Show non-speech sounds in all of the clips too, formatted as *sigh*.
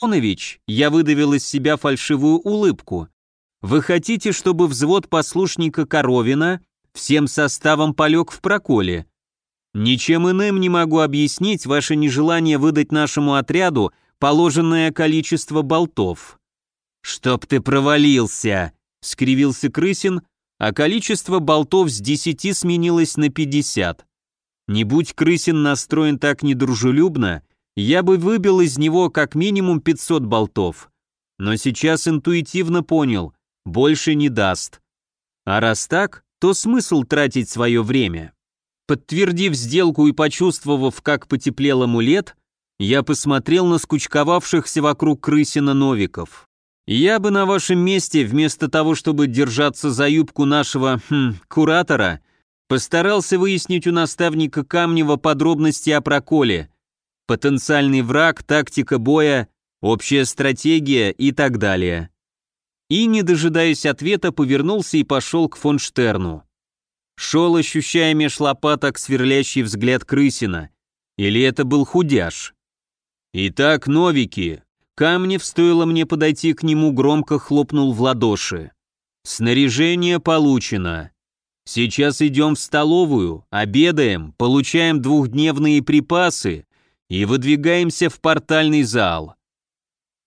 Онович, я выдавил из себя фальшивую улыбку. Вы хотите, чтобы взвод послушника Коровина всем составом полег в проколе? Ничем иным не могу объяснить ваше нежелание выдать нашему отряду положенное количество болтов. «Чтоб ты провалился!» — скривился Крысин, а количество болтов с десяти сменилось на пятьдесят. Не будь Крысин настроен так недружелюбно, я бы выбил из него как минимум 500 болтов. Но сейчас интуитивно понял, больше не даст. А раз так, то смысл тратить свое время. Подтвердив сделку и почувствовав, как потеплел амулет, я посмотрел на скучковавшихся вокруг крысина новиков. Я бы на вашем месте, вместо того, чтобы держаться за юбку нашего, хм, куратора, постарался выяснить у наставника Камнева подробности о проколе, потенциальный враг, тактика боя, общая стратегия и так далее. И, не дожидаясь ответа, повернулся и пошел к фон Штерну. Шел, ощущая меж лопаток сверлящий взгляд крысина. Или это был худяш? Итак, новики. Камнев, стоило мне подойти к нему, громко хлопнул в ладоши. Снаряжение получено. Сейчас идем в столовую, обедаем, получаем двухдневные припасы и выдвигаемся в портальный зал.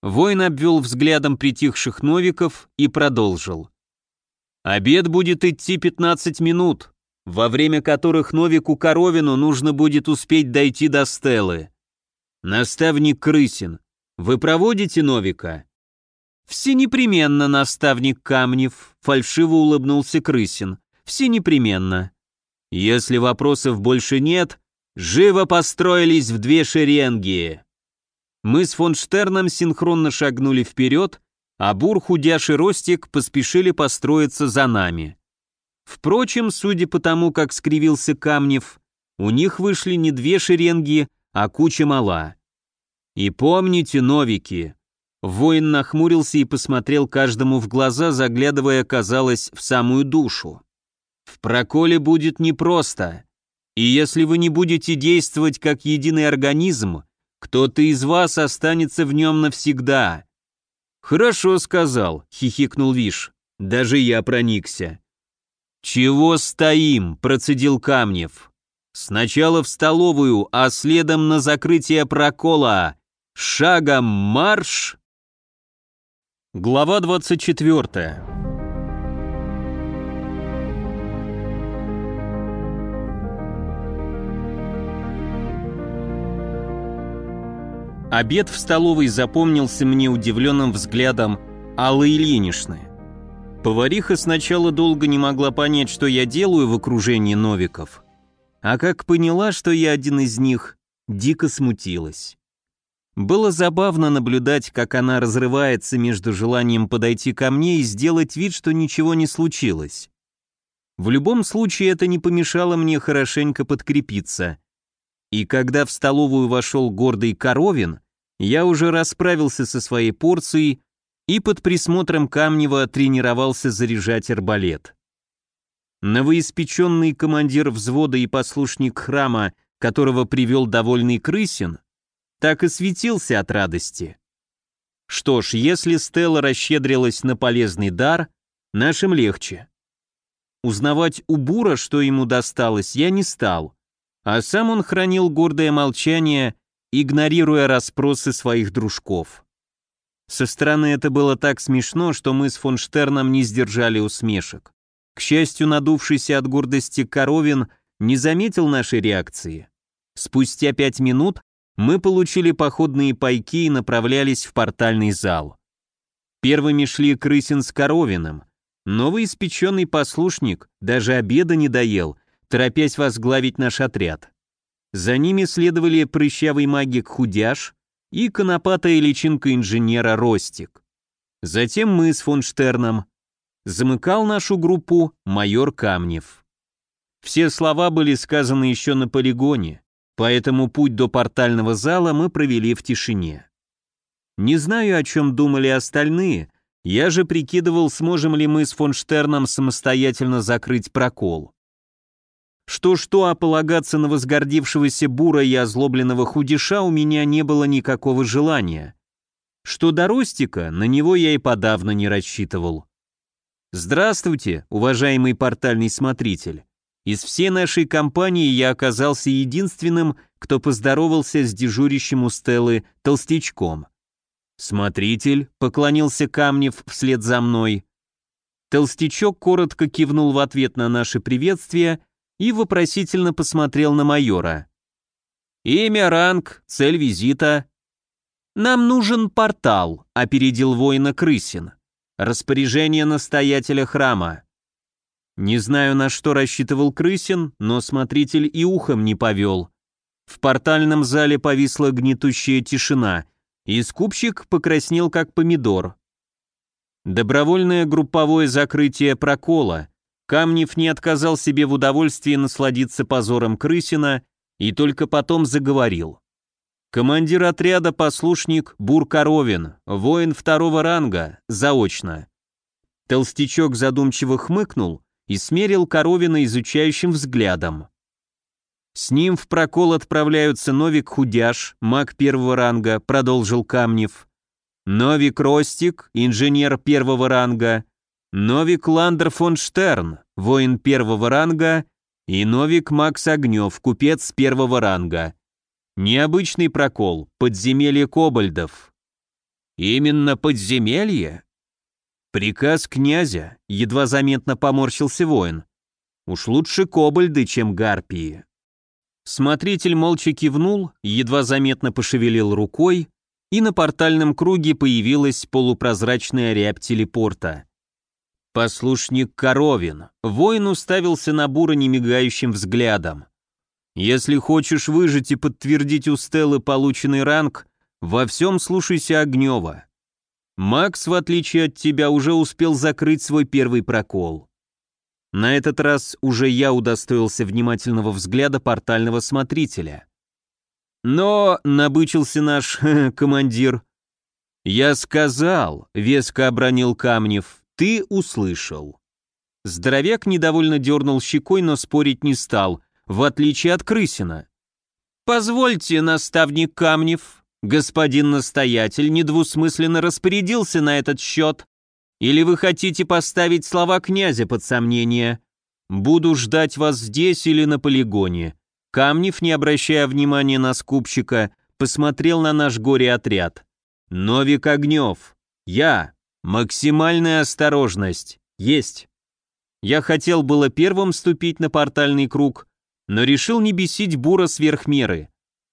Воин обвел взглядом притихших новиков и продолжил. Обед будет идти 15 минут, во время которых Новику Коровину нужно будет успеть дойти до Стелы. Наставник Крысин, вы проводите Новика? Все непременно, наставник Камнев, фальшиво улыбнулся Крысин. Все непременно. Если вопросов больше нет, живо построились в две шеренги. Мы с фон Штерном синхронно шагнули вперед, а Бур, Худяш и Ростик поспешили построиться за нами. Впрочем, судя по тому, как скривился Камнев, у них вышли не две шеренги, а куча мала. И помните, новики, воин нахмурился и посмотрел каждому в глаза, заглядывая, казалось, в самую душу. В проколе будет непросто, и если вы не будете действовать как единый организм, кто-то из вас останется в нем навсегда. Хорошо сказал, хихикнул Виш. Даже я проникся. Чего стоим, процедил Камнев. Сначала в столовую, а следом на закрытие прокола. Шагом марш! Глава 24. Обед в столовой запомнился мне удивленным взглядом Аллы Ильиничны. Повариха сначала долго не могла понять, что я делаю в окружении новиков, а как поняла, что я один из них, дико смутилась. Было забавно наблюдать, как она разрывается между желанием подойти ко мне и сделать вид, что ничего не случилось. В любом случае это не помешало мне хорошенько подкрепиться – и когда в столовую вошел гордый Коровин, я уже расправился со своей порцией и под присмотром Камнева тренировался заряжать арбалет. Новоиспеченный командир взвода и послушник храма, которого привел довольный Крысин, так и светился от радости. Что ж, если Стелла расщедрилась на полезный дар, нашим легче. Узнавать у Бура, что ему досталось, я не стал а сам он хранил гордое молчание, игнорируя расспросы своих дружков. Со стороны это было так смешно, что мы с фон Штерном не сдержали усмешек. К счастью, надувшийся от гордости Коровин не заметил нашей реакции. Спустя пять минут мы получили походные пайки и направлялись в портальный зал. Первыми шли Крысин с Коровиным. Новый испеченный послушник даже обеда не доел торопясь возглавить наш отряд. За ними следовали прыщавый магик Худяш и конопатая личинка инженера Ростик. Затем мы с фон Штерном. Замыкал нашу группу майор Камнев. Все слова были сказаны еще на полигоне, поэтому путь до портального зала мы провели в тишине. Не знаю, о чем думали остальные, я же прикидывал, сможем ли мы с фон Штерном самостоятельно закрыть прокол. Что-что, а полагаться на возгордившегося бура и озлобленного худиша у меня не было никакого желания. Что до Ростика, на него я и подавно не рассчитывал. Здравствуйте, уважаемый портальный смотритель. Из всей нашей компании я оказался единственным, кто поздоровался с дежурящим у Стеллы толстячком. Смотритель поклонился Камнев вслед за мной. Толстячок коротко кивнул в ответ на наше приветствие и вопросительно посмотрел на майора. «Имя, ранг, цель визита». «Нам нужен портал», — опередил воина Крысин. «Распоряжение настоятеля храма». Не знаю, на что рассчитывал Крысин, но смотритель и ухом не повел. В портальном зале повисла гнетущая тишина, и скупщик покраснел как помидор. Добровольное групповое закрытие прокола. Камнев не отказал себе в удовольствии насладиться позором Крысина и только потом заговорил. Командир отряда послушник Бур Коровин, воин второго ранга, заочно. Толстячок задумчиво хмыкнул и смерил Коровина изучающим взглядом. С ним в прокол отправляются Новик Худяш, маг первого ранга, продолжил Камнев. Новик Ростик, инженер первого ранга. Новик Ландер фон Штерн, воин первого ранга. И Новик Макс Огнев, купец первого ранга. Необычный прокол, подземелье кобальдов. Именно подземелье? Приказ князя, едва заметно поморщился воин. Уж лучше кобальды, чем гарпии. Смотритель молча кивнул, едва заметно пошевелил рукой, и на портальном круге появилась полупрозрачная рябь телепорта. Послушник Коровин. Воин уставился на Бура немигающим взглядом. «Если хочешь выжить и подтвердить у Стеллы полученный ранг, во всем слушайся Огнева. Макс, в отличие от тебя, уже успел закрыть свой первый прокол. На этот раз уже я удостоился внимательного взгляда портального смотрителя. Но, набычился наш *laughs* командир, я сказал, веско обронил Камнев, ты услышал. Здоровяк недовольно дернул щекой, но спорить не стал, в отличие от Крысина. «Позвольте, наставник Камнев», господин настоятель недвусмысленно распорядился на этот счет, или вы хотите поставить слова князя под сомнение? Буду ждать вас здесь или на полигоне». Камнев, не обращая внимания на скупщика, посмотрел на наш горе-отряд. «Новик Огнев. Я. Максимальная осторожность. Есть». Я хотел было первым ступить на портальный круг, но решил не бесить Бура сверх меры.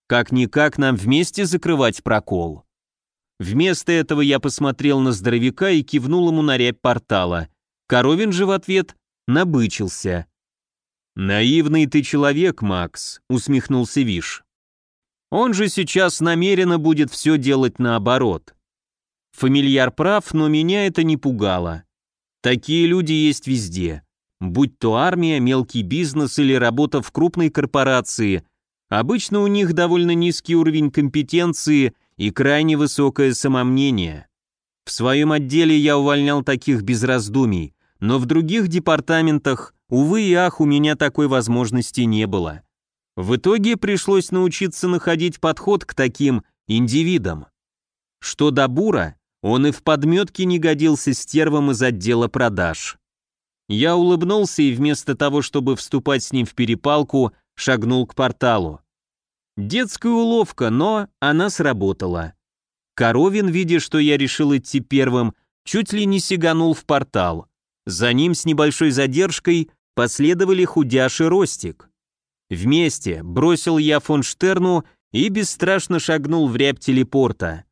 Как-никак нам вместе закрывать прокол. Вместо этого я посмотрел на здоровяка и кивнул ему на рябь портала. Коровин же в ответ набычился. «Наивный ты человек, Макс», — усмехнулся Виш. «Он же сейчас намеренно будет все делать наоборот». Фамильяр прав, но меня это не пугало. Такие люди есть везде. Будь то армия, мелкий бизнес или работа в крупной корпорации, обычно у них довольно низкий уровень компетенции — и крайне высокое самомнение. В своем отделе я увольнял таких без раздумий, но в других департаментах, увы и ах, у меня такой возможности не было. В итоге пришлось научиться находить подход к таким индивидам. Что до Бура, он и в подметке не годился стервом из отдела продаж. Я улыбнулся и вместо того, чтобы вступать с ним в перепалку, шагнул к порталу. Детская уловка, но она сработала. Коровин, видя, что я решил идти первым, чуть ли не сиганул в портал. За ним с небольшой задержкой последовали худяш и Ростик. Вместе бросил я фон Штерну и бесстрашно шагнул в рябь телепорта.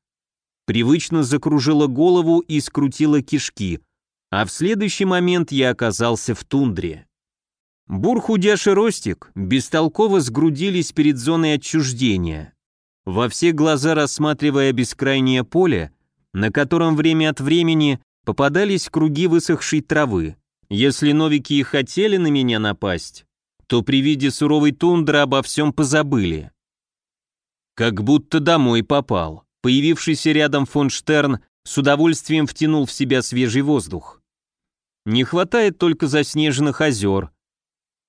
Привычно закружила голову и скрутила кишки, а в следующий момент я оказался в тундре. Бурхудяш и Ростик бестолково сгрудились перед зоной отчуждения, во все глаза рассматривая бескрайнее поле, на котором время от времени попадались круги высохшей травы. Если новики и хотели на меня напасть, то при виде суровой тундры обо всем позабыли. Как будто домой попал. Появившийся рядом фон Штерн с удовольствием втянул в себя свежий воздух. Не хватает только заснеженных озер,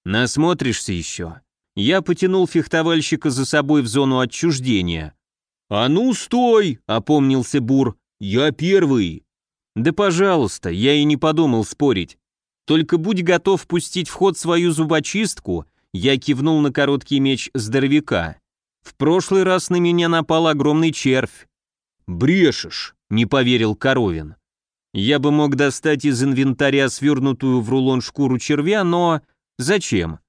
Насмотришься еще. Я потянул фехтовальщика за собой в зону отчуждения. «А ну, стой!» — опомнился Бур. «Я первый!» «Да пожалуйста, я и не подумал спорить. Только будь готов пустить в ход свою зубочистку», я кивнул на короткий меч здоровяка. «В прошлый раз на меня напал огромный червь». «Брешешь», — не поверил Коровин. «Я бы мог достать из инвентаря свернутую в рулон шкуру червя, но зачем?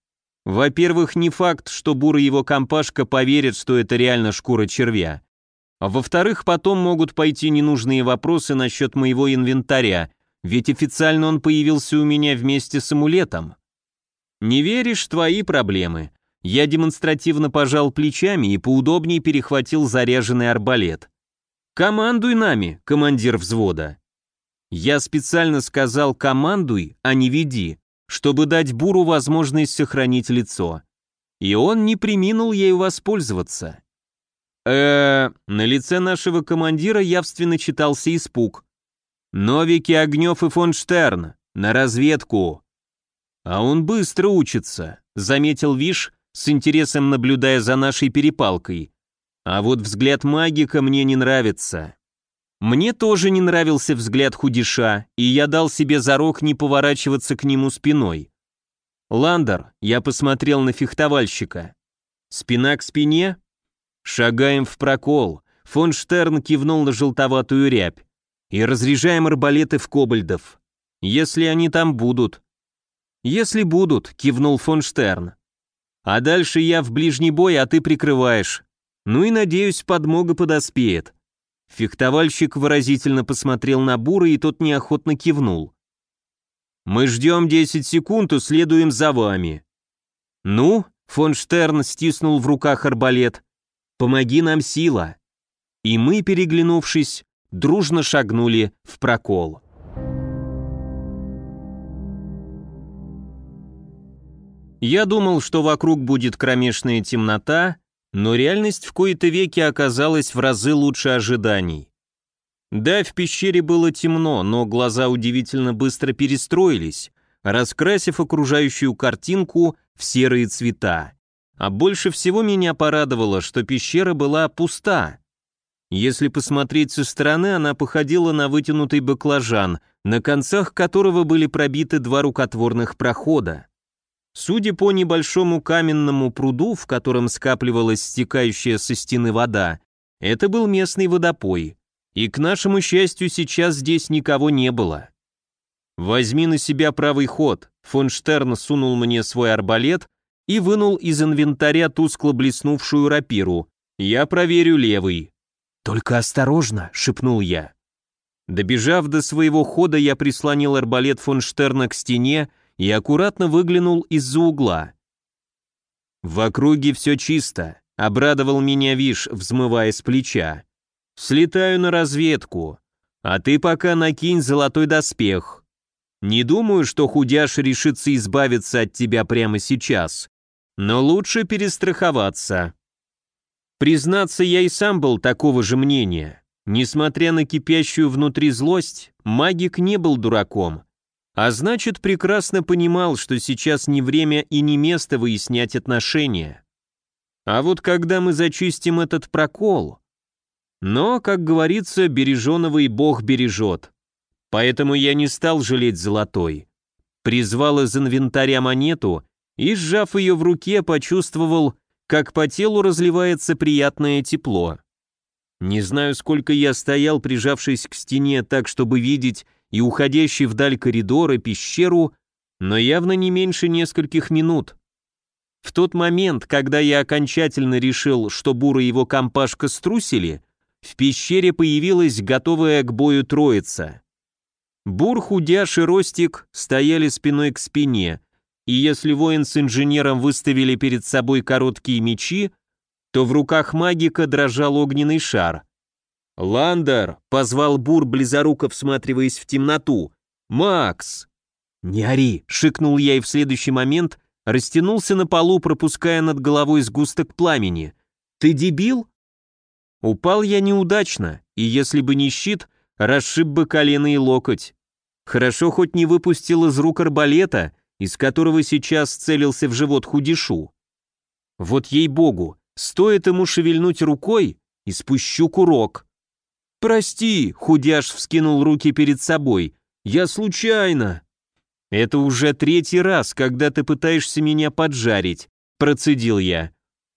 Во-первых, не факт, что Бур и его компашка поверят, что это реально шкура червя. А во-вторых, потом могут пойти ненужные вопросы насчет моего инвентаря, ведь официально он появился у меня вместе с амулетом. Не веришь, твои проблемы. Я демонстративно пожал плечами и поудобнее перехватил заряженный арбалет. «Командуй нами, командир взвода». Я специально сказал «командуй», а не «веди», чтобы дать Буру возможность сохранить лицо. И он не приминул ею воспользоваться. э на лице нашего командира явственно читался испуг. «Новики, Огнев и фон Штерн, на разведку!» «А он быстро учится», — заметил Виш, с интересом наблюдая за нашей перепалкой. «А вот взгляд магика мне не нравится». Мне тоже не нравился взгляд худиша, и я дал себе зарок не поворачиваться к нему спиной. «Ландер», я посмотрел на фехтовальщика. «Спина к спине?» «Шагаем в прокол», фон Штерн кивнул на желтоватую рябь. «И разряжаем арбалеты в кобальдов. Если они там будут». «Если будут», кивнул фон Штерн. «А дальше я в ближний бой, а ты прикрываешь. Ну и, надеюсь, подмога подоспеет. Фехтовальщик выразительно посмотрел на Бура, и тот неохотно кивнул. «Мы ждем 10 секунд и следуем за вами». «Ну?» — фон Штерн стиснул в руках арбалет. «Помоги нам, сила». И мы, переглянувшись, дружно шагнули в прокол. Я думал, что вокруг будет кромешная темнота, но реальность в кои-то веки оказалась в разы лучше ожиданий. Да, в пещере было темно, но глаза удивительно быстро перестроились, раскрасив окружающую картинку в серые цвета. А больше всего меня порадовало, что пещера была пуста. Если посмотреть со стороны, она походила на вытянутый баклажан, на концах которого были пробиты два рукотворных прохода. Судя по небольшому каменному пруду, в котором скапливалась стекающая со стены вода, это был местный водопой. И, к нашему счастью, сейчас здесь никого не было. «Возьми на себя правый ход», — фон Штерн сунул мне свой арбалет и вынул из инвентаря тускло блеснувшую рапиру. «Я проверю левый». «Только осторожно», — шепнул я. Добежав до своего хода, я прислонил арбалет фон Штерна к стене и аккуратно выглянул из-за угла. В округе все чисто, обрадовал меня Виш, взмывая с плеча. Слетаю на разведку, а ты пока накинь золотой доспех. Не думаю, что худяш решится избавиться от тебя прямо сейчас, но лучше перестраховаться. Признаться, я и сам был такого же мнения. Несмотря на кипящую внутри злость, магик не был дураком а значит, прекрасно понимал, что сейчас не время и не место выяснять отношения. А вот когда мы зачистим этот прокол... Но, как говорится, береженого и Бог бережет. Поэтому я не стал жалеть золотой. Призвал из инвентаря монету и, сжав ее в руке, почувствовал, как по телу разливается приятное тепло. Не знаю, сколько я стоял, прижавшись к стене так, чтобы видеть, и уходящий вдаль коридор и пещеру, но явно не меньше нескольких минут. В тот момент, когда я окончательно решил, что Бура и его компашка струсили, в пещере появилась готовая к бою троица. Бур, Худяш и Ростик стояли спиной к спине, и если воин с инженером выставили перед собой короткие мечи, то в руках магика дрожал огненный шар. «Ландер!» — позвал Бур, близоруко всматриваясь в темноту. «Макс!» «Не ори!» — шикнул я и в следующий момент растянулся на полу, пропуская над головой сгусток пламени. «Ты дебил?» Упал я неудачно, и если бы не щит, расшиб бы колено и локоть. Хорошо хоть не выпустил из рук арбалета, из которого сейчас целился в живот худишу. Вот ей-богу, стоит ему шевельнуть рукой, и спущу курок. «Прости», — худяш вскинул руки перед собой, — «я случайно». «Это уже третий раз, когда ты пытаешься меня поджарить», — процедил я.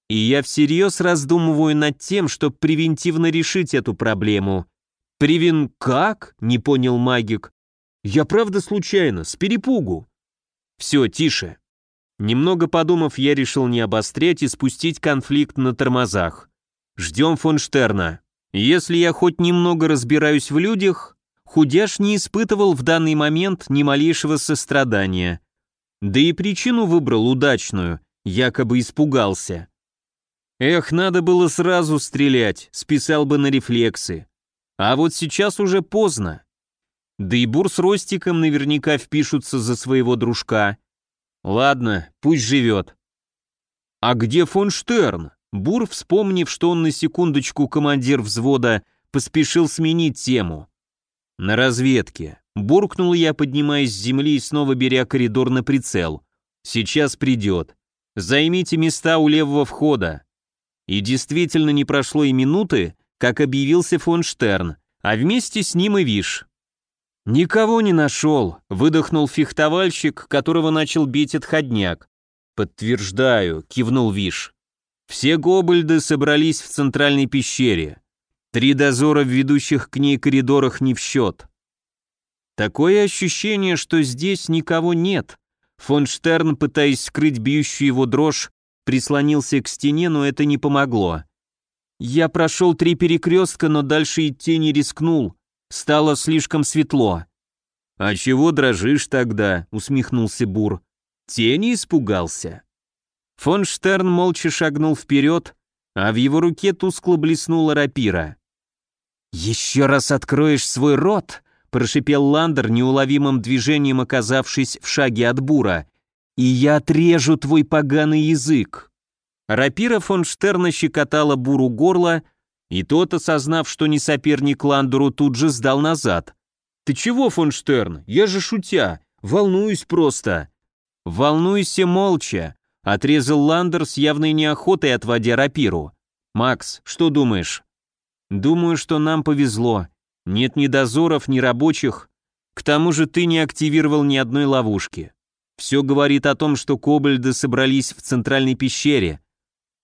«И я всерьез раздумываю над тем, чтобы превентивно решить эту проблему». «Превен... как?» — не понял магик. «Я правда случайно, с перепугу». «Все, тише». Немного подумав, я решил не обострять и спустить конфликт на тормозах. Ждем фон Штерна. Если я хоть немного разбираюсь в людях, Худяш не испытывал в данный момент ни малейшего сострадания. Да и причину выбрал удачную, якобы испугался. Эх, надо было сразу стрелять, списал бы на рефлексы. А вот сейчас уже поздно. Да и Бур с Ростиком наверняка впишутся за своего дружка. Ладно, пусть живет. А где фон Штерн? Бур, вспомнив, что он на секундочку командир взвода, поспешил сменить тему. «На разведке», — буркнул я, поднимаясь с земли и снова беря коридор на прицел. «Сейчас придет. Займите места у левого входа». И действительно не прошло и минуты, как объявился фон Штерн, а вместе с ним и Виш. «Никого не нашел», — выдохнул фехтовальщик, которого начал бить отходняк. «Подтверждаю», — кивнул Виш. «Все гобальды собрались в центральной пещере. Три дозора в ведущих к ней коридорах не в счет. Такое ощущение, что здесь никого нет. Фон Штерн, пытаясь скрыть бьющую его дрожь, прислонился к стене, но это не помогло. Я прошел три перекрестка, но дальше идти не рискнул. Стало слишком светло. «А чего дрожишь тогда?» — усмехнулся Бур. «Тени испугался». Фон Штерн молча шагнул вперед, а в его руке тускло блеснула рапира. «Еще раз откроешь свой рот», — прошипел Ландер, неуловимым движением оказавшись в шаге от бура, «и я отрежу твой поганый язык». Рапира фон Штерна щекотала буру горло, и тот, осознав, что не соперник Ландеру, тут же сдал назад. «Ты чего, фон Штерн? Я же шутя, волнуюсь просто». «Волнуйся молча», — отрезал Ландер с явной неохотой, отводя рапиру. «Макс, что думаешь?» Думаю, что нам повезло. Нет ни дозоров, ни рабочих. К тому же ты не активировал ни одной ловушки. Все говорит о том, что кобальды собрались в центральной пещере.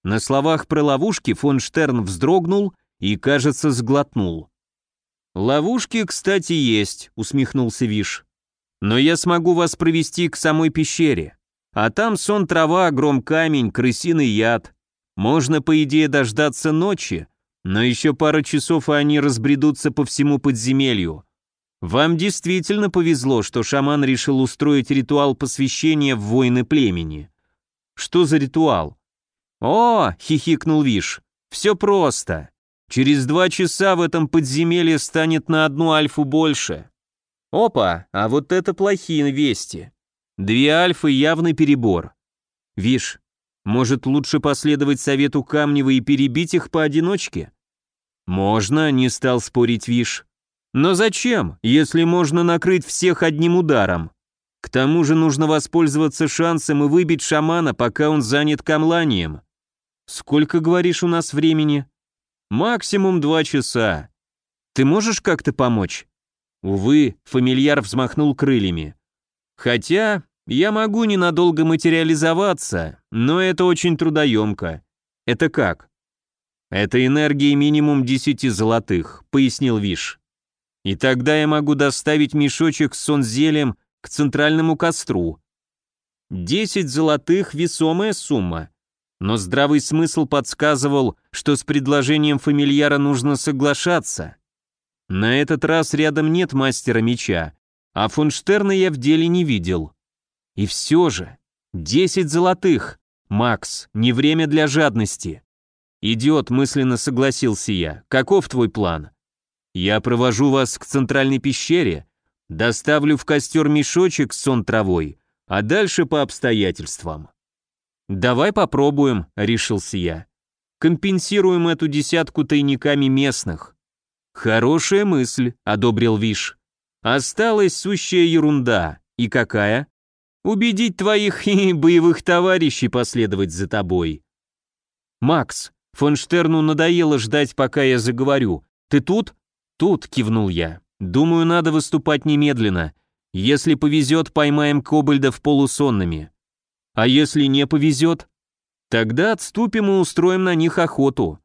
На словах про ловушки фон Штерн вздрогнул и, кажется, сглотнул. «Ловушки, кстати, есть», — усмехнулся Виш. «Но я смогу вас провести к самой пещере. А там сон трава, гром камень, крысиный яд. Можно, по идее, дождаться ночи, но еще пара часов, и они разбредутся по всему подземелью. Вам действительно повезло, что шаман решил устроить ритуал посвящения в воины племени. Что за ритуал? О, хихикнул Виш, все просто. Через два часа в этом подземелье станет на одну альфу больше. Опа, а вот это плохие вести. Две альфы явный перебор. Виш, может лучше последовать совету Камнева и перебить их поодиночке? «Можно», — не стал спорить Виш. «Но зачем, если можно накрыть всех одним ударом? К тому же нужно воспользоваться шансом и выбить шамана, пока он занят камланием. Сколько, говоришь, у нас времени?» «Максимум два часа. Ты можешь как-то помочь?» Увы, фамильяр взмахнул крыльями. «Хотя я могу ненадолго материализоваться, но это очень трудоемко. Это как?» «Это энергии минимум 10 золотых», — пояснил Виш. «И тогда я могу доставить мешочек с сонзелем к центральному костру. 10 золотых — весомая сумма, но здравый смысл подсказывал, что с предложением фамильяра нужно соглашаться. На этот раз рядом нет мастера меча, а фон Штерна я в деле не видел. И все же, 10 золотых. Макс, не время для жадности. «Идиот», — мысленно согласился я. «Каков твой план?» «Я провожу вас к центральной пещере, доставлю в костер мешочек с сон травой, а дальше по обстоятельствам». «Давай попробуем», — решился я. «Компенсируем эту десятку тайниками местных». «Хорошая мысль», — одобрил Виш. «Осталась сущая ерунда. И какая?» «Убедить твоих *laughs* боевых товарищей последовать за тобой». «Макс, Фон Штерну надоело ждать, пока я заговорю. Ты тут? Тут, кивнул я. Думаю, надо выступать немедленно. Если повезет, поймаем кобальдов полусонными. А если не повезет? Тогда отступим и устроим на них охоту.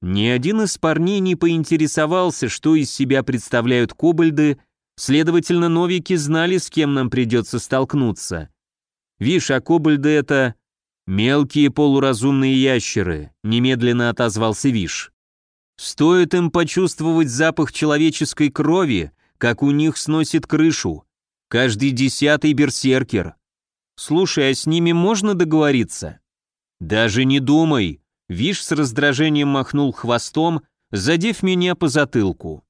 Ни один из парней не поинтересовался, что из себя представляют кобальды, следовательно, новики знали, с кем нам придется столкнуться. Вишь, а кобальды это «Мелкие полуразумные ящеры», — немедленно отозвался Виш. «Стоит им почувствовать запах человеческой крови, как у них сносит крышу. Каждый десятый берсеркер. Слушай, а с ними можно договориться?» «Даже не думай», — Виш с раздражением махнул хвостом, задев меня по затылку.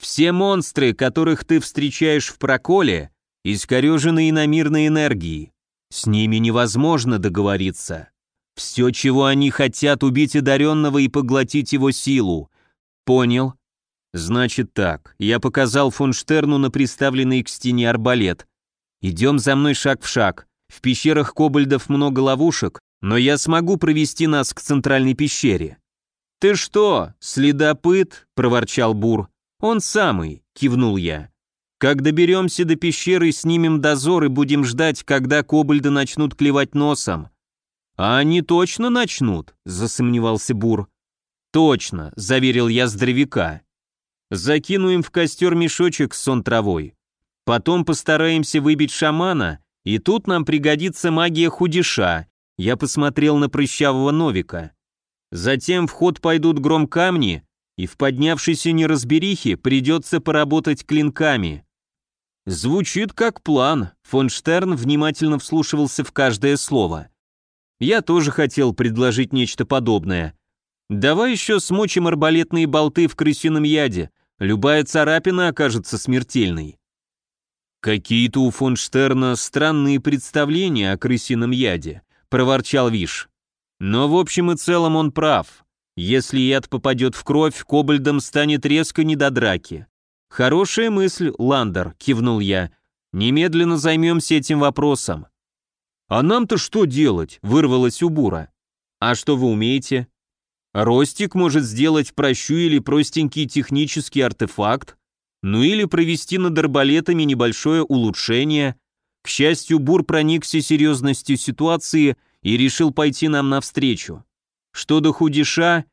«Все монстры, которых ты встречаешь в проколе, искорежены иномирной энергией. С ними невозможно договориться. Все, чего они хотят, убить одаренного и поглотить его силу. Понял? Значит так, я показал фон Штерну на приставленный к стене арбалет. Идем за мной шаг в шаг. В пещерах кобальдов много ловушек, но я смогу провести нас к центральной пещере. «Ты что, следопыт?» — проворчал Бур. «Он самый», — кивнул я. Как доберемся до пещеры, снимем дозор и будем ждать, когда кобальды начнут клевать носом. А они точно начнут, засомневался Бур. Точно, заверил я здоровяка. Закинуем в костер мешочек с сон травой. Потом постараемся выбить шамана, и тут нам пригодится магия худиша. Я посмотрел на прыщавого Новика. Затем в ход пойдут гром камни, и в поднявшейся неразберихе придется поработать клинками. Звучит как план. Фон Штерн внимательно вслушивался в каждое слово. Я тоже хотел предложить нечто подобное. Давай еще смочим арбалетные болты в крысином яде. Любая царапина окажется смертельной. Какие-то у фон Штерна странные представления о крысином яде, проворчал Виш. Но в общем и целом он прав. Если яд попадет в кровь, кобальдам станет резко не до драки. «Хорошая мысль, Ландер», — кивнул я. «Немедленно займемся этим вопросом». «А нам-то что делать?» — вырвалось у Бура. «А что вы умеете?» «Ростик может сделать прощу или простенький технический артефакт, ну или провести над арбалетами небольшое улучшение. К счастью, Бур проникся серьезностью ситуации и решил пойти нам навстречу. Что до худиша...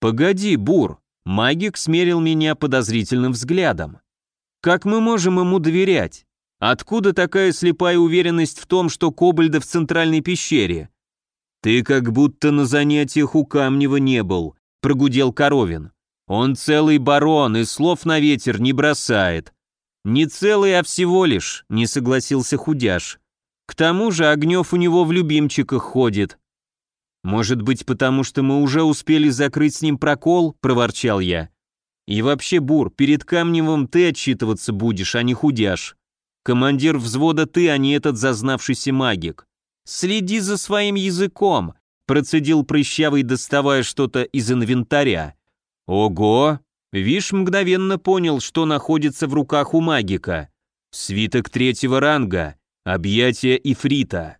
Погоди, Бур, Магик смерил меня подозрительным взглядом. Как мы можем ему доверять? Откуда такая слепая уверенность в том, что Кобальда в центральной пещере? Ты как будто на занятиях у Камнева не был, прогудел Коровин. Он целый барон и слов на ветер не бросает. Не целый, а всего лишь, не согласился Худяш. К тому же Огнев у него в любимчиках ходит. «Может быть, потому что мы уже успели закрыть с ним прокол?» – проворчал я. «И вообще, Бур, перед Камневым ты отчитываться будешь, а не худяш. Командир взвода ты, а не этот зазнавшийся магик. Следи за своим языком», – процедил прыщавый, доставая что-то из инвентаря. «Ого!» Виш мгновенно понял, что находится в руках у магика. Свиток третьего ранга, объятия Ифрита.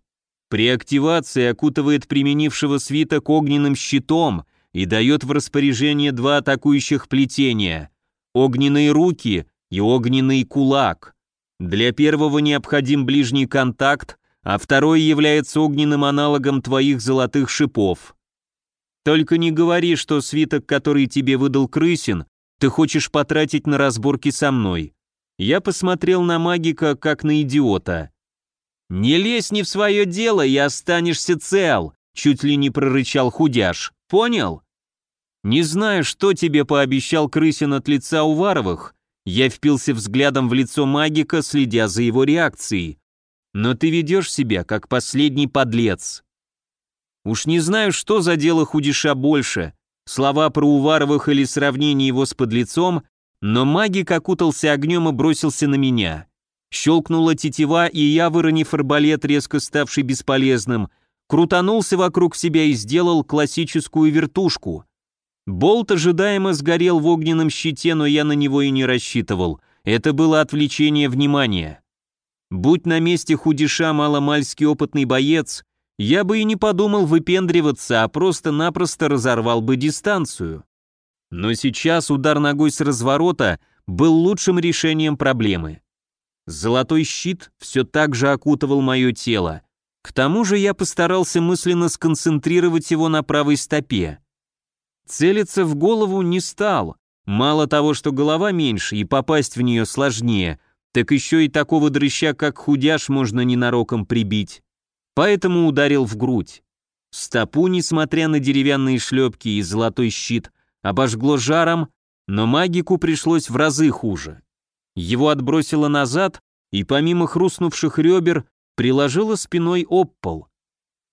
При активации окутывает применившего свиток огненным щитом и дает в распоряжение два атакующих плетения – огненные руки и огненный кулак. Для первого необходим ближний контакт, а второй является огненным аналогом твоих золотых шипов. Только не говори, что свиток, который тебе выдал крысин, ты хочешь потратить на разборки со мной. Я посмотрел на магика, как на идиота. «Не лезь не в свое дело и останешься цел», чуть ли не прорычал худяш. «Понял?» «Не знаю, что тебе пообещал крысин от лица Уваровых», я впился взглядом в лицо магика, следя за его реакцией. «Но ты ведешь себя, как последний подлец». Уж не знаю, что за дело худиша больше, слова про Уваровых или сравнение его с подлецом, но магик окутался огнем и бросился на меня. Щелкнула тетива, и я, выронив арбалет, резко ставший бесполезным, крутанулся вокруг себя и сделал классическую вертушку. Болт ожидаемо сгорел в огненном щите, но я на него и не рассчитывал. Это было отвлечение внимания. Будь на месте худиша маломальский опытный боец, я бы и не подумал выпендриваться, а просто-напросто разорвал бы дистанцию. Но сейчас удар ногой с разворота был лучшим решением проблемы. Золотой щит все так же окутывал мое тело. К тому же я постарался мысленно сконцентрировать его на правой стопе. Целиться в голову не стал. Мало того, что голова меньше и попасть в нее сложнее, так еще и такого дрыща, как худяш, можно ненароком прибить. Поэтому ударил в грудь. Стопу, несмотря на деревянные шлепки и золотой щит, обожгло жаром, но магику пришлось в разы хуже. Его отбросило назад, и помимо хрустнувших ребер, приложило спиной об пол.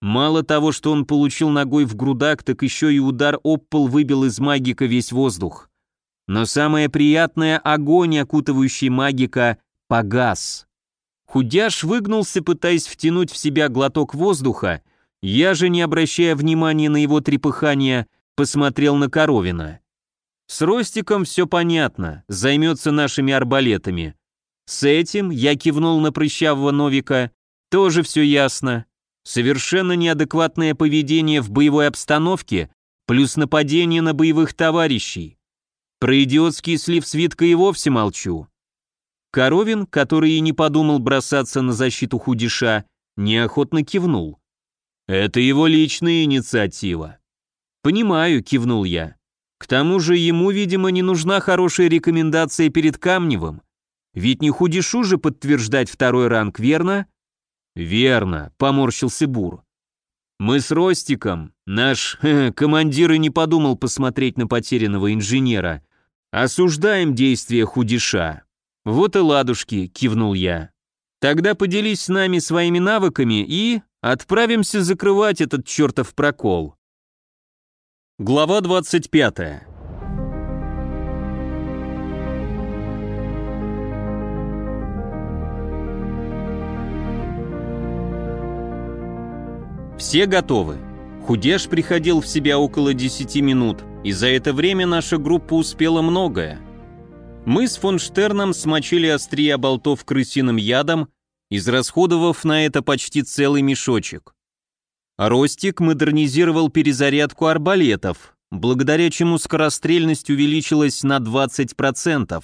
Мало того, что он получил ногой в грудак, так еще и удар об пол выбил из магика весь воздух. Но самое приятное — огонь, окутывающий магика, погас. Худяш выгнулся, пытаясь втянуть в себя глоток воздуха, я же, не обращая внимания на его трепыхание, посмотрел на Коровина. С Ростиком все понятно, займется нашими арбалетами. С этим, я кивнул на прыщавого Новика, тоже все ясно. Совершенно неадекватное поведение в боевой обстановке, плюс нападение на боевых товарищей. Про идиотский слив свитка и вовсе молчу. Коровин, который и не подумал бросаться на защиту худиша, неохотно кивнул. «Это его личная инициатива». «Понимаю», — кивнул я. «К тому же ему, видимо, не нужна хорошая рекомендация перед Камневым. Ведь не худишу же подтверждать второй ранг, верно?» «Верно», — поморщился Бур. «Мы с Ростиком, наш *laughs* хе, командир и не подумал посмотреть на потерянного инженера. Осуждаем действия худиша». «Вот и ладушки», — кивнул я. «Тогда поделись с нами своими навыками и отправимся закрывать этот чертов прокол». Глава 25. Все готовы. Худеш приходил в себя около 10 минут, и за это время наша группа успела многое. Мы с фон Штерном смочили острия болтов крысиным ядом, израсходовав на это почти целый мешочек. Ростик модернизировал перезарядку арбалетов, благодаря чему скорострельность увеличилась на 20%.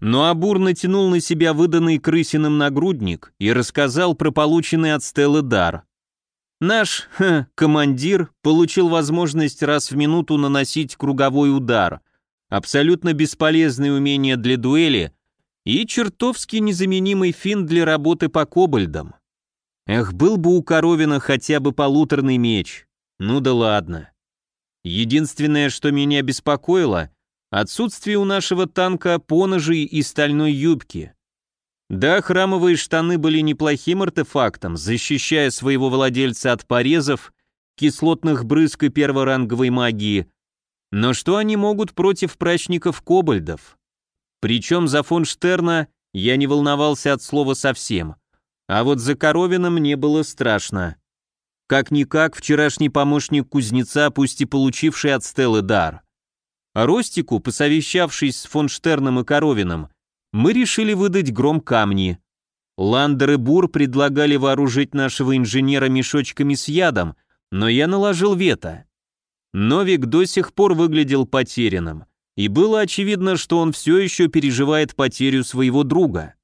Но Абур натянул на себя выданный крысиным нагрудник и рассказал про полученный от Стеллы дар. Наш ха, командир получил возможность раз в минуту наносить круговой удар – абсолютно бесполезное умение для дуэли и чертовски незаменимый фин для работы по кобальдам. Эх, был бы у Коровина хотя бы полуторный меч. Ну да ладно. Единственное, что меня беспокоило, отсутствие у нашего танка поножей и стальной юбки. Да, храмовые штаны были неплохим артефактом, защищая своего владельца от порезов, кислотных брызг и перворанговой магии, но что они могут против прачников-кобальдов? Причем за фон Штерна я не волновался от слова совсем. А вот за Коровина мне было страшно. Как-никак вчерашний помощник кузнеца, пусть и получивший от Стеллы дар. А Ростику, посовещавшись с фон Штерном и Коровином, мы решили выдать гром камни. Ландер и Бур предлагали вооружить нашего инженера мешочками с ядом, но я наложил вето. Новик до сих пор выглядел потерянным, и было очевидно, что он все еще переживает потерю своего друга.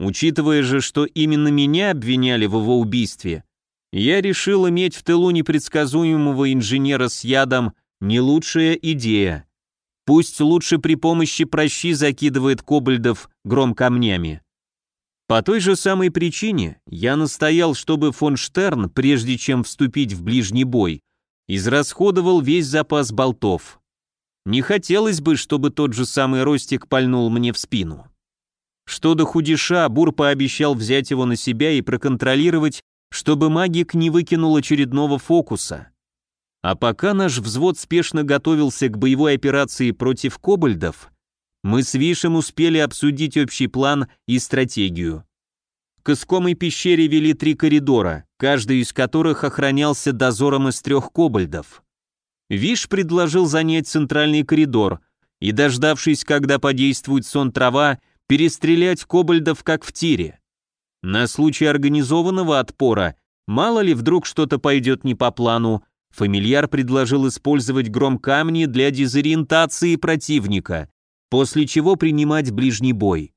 Учитывая же, что именно меня обвиняли в его убийстве, я решил иметь в тылу непредсказуемого инженера с ядом не лучшая идея. Пусть лучше при помощи прощи закидывает кобальдов гром камнями. По той же самой причине я настоял, чтобы фон Штерн, прежде чем вступить в ближний бой, израсходовал весь запас болтов. Не хотелось бы, чтобы тот же самый Ростик пальнул мне в спину. Что до худиша, Бур пообещал взять его на себя и проконтролировать, чтобы магик не выкинул очередного фокуса. А пока наш взвод спешно готовился к боевой операции против кобальдов, мы с Вишем успели обсудить общий план и стратегию. К искомой пещере вели три коридора, каждый из которых охранялся дозором из трех кобальдов. Виш предложил занять центральный коридор и, дождавшись, когда подействует сон трава, перестрелять кобальдов как в тире. На случай организованного отпора Мало ли, вдруг что-то пойдет не по плану, фамильяр предложил использовать гром камни для дезориентации противника, после чего принимать ближний бой.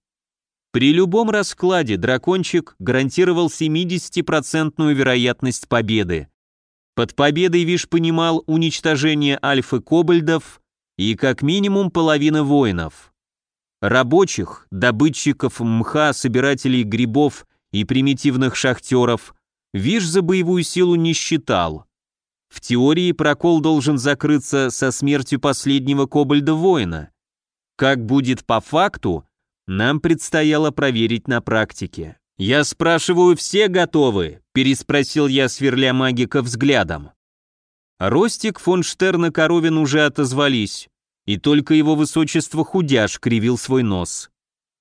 При любом раскладе дракончик гарантировал 70% вероятность победы. Под победой Виш понимал уничтожение альфы кобальдов и как минимум половина воинов. Рабочих, добытчиков мха, собирателей грибов и примитивных шахтеров Виш за боевую силу не считал. В теории прокол должен закрыться со смертью последнего кобальда-воина. Как будет по факту, нам предстояло проверить на практике. «Я спрашиваю, все готовы?» – переспросил я, сверля магика взглядом. Ростик, фон Штерн и Коровин уже отозвались, и только его высочество худяш кривил свой нос.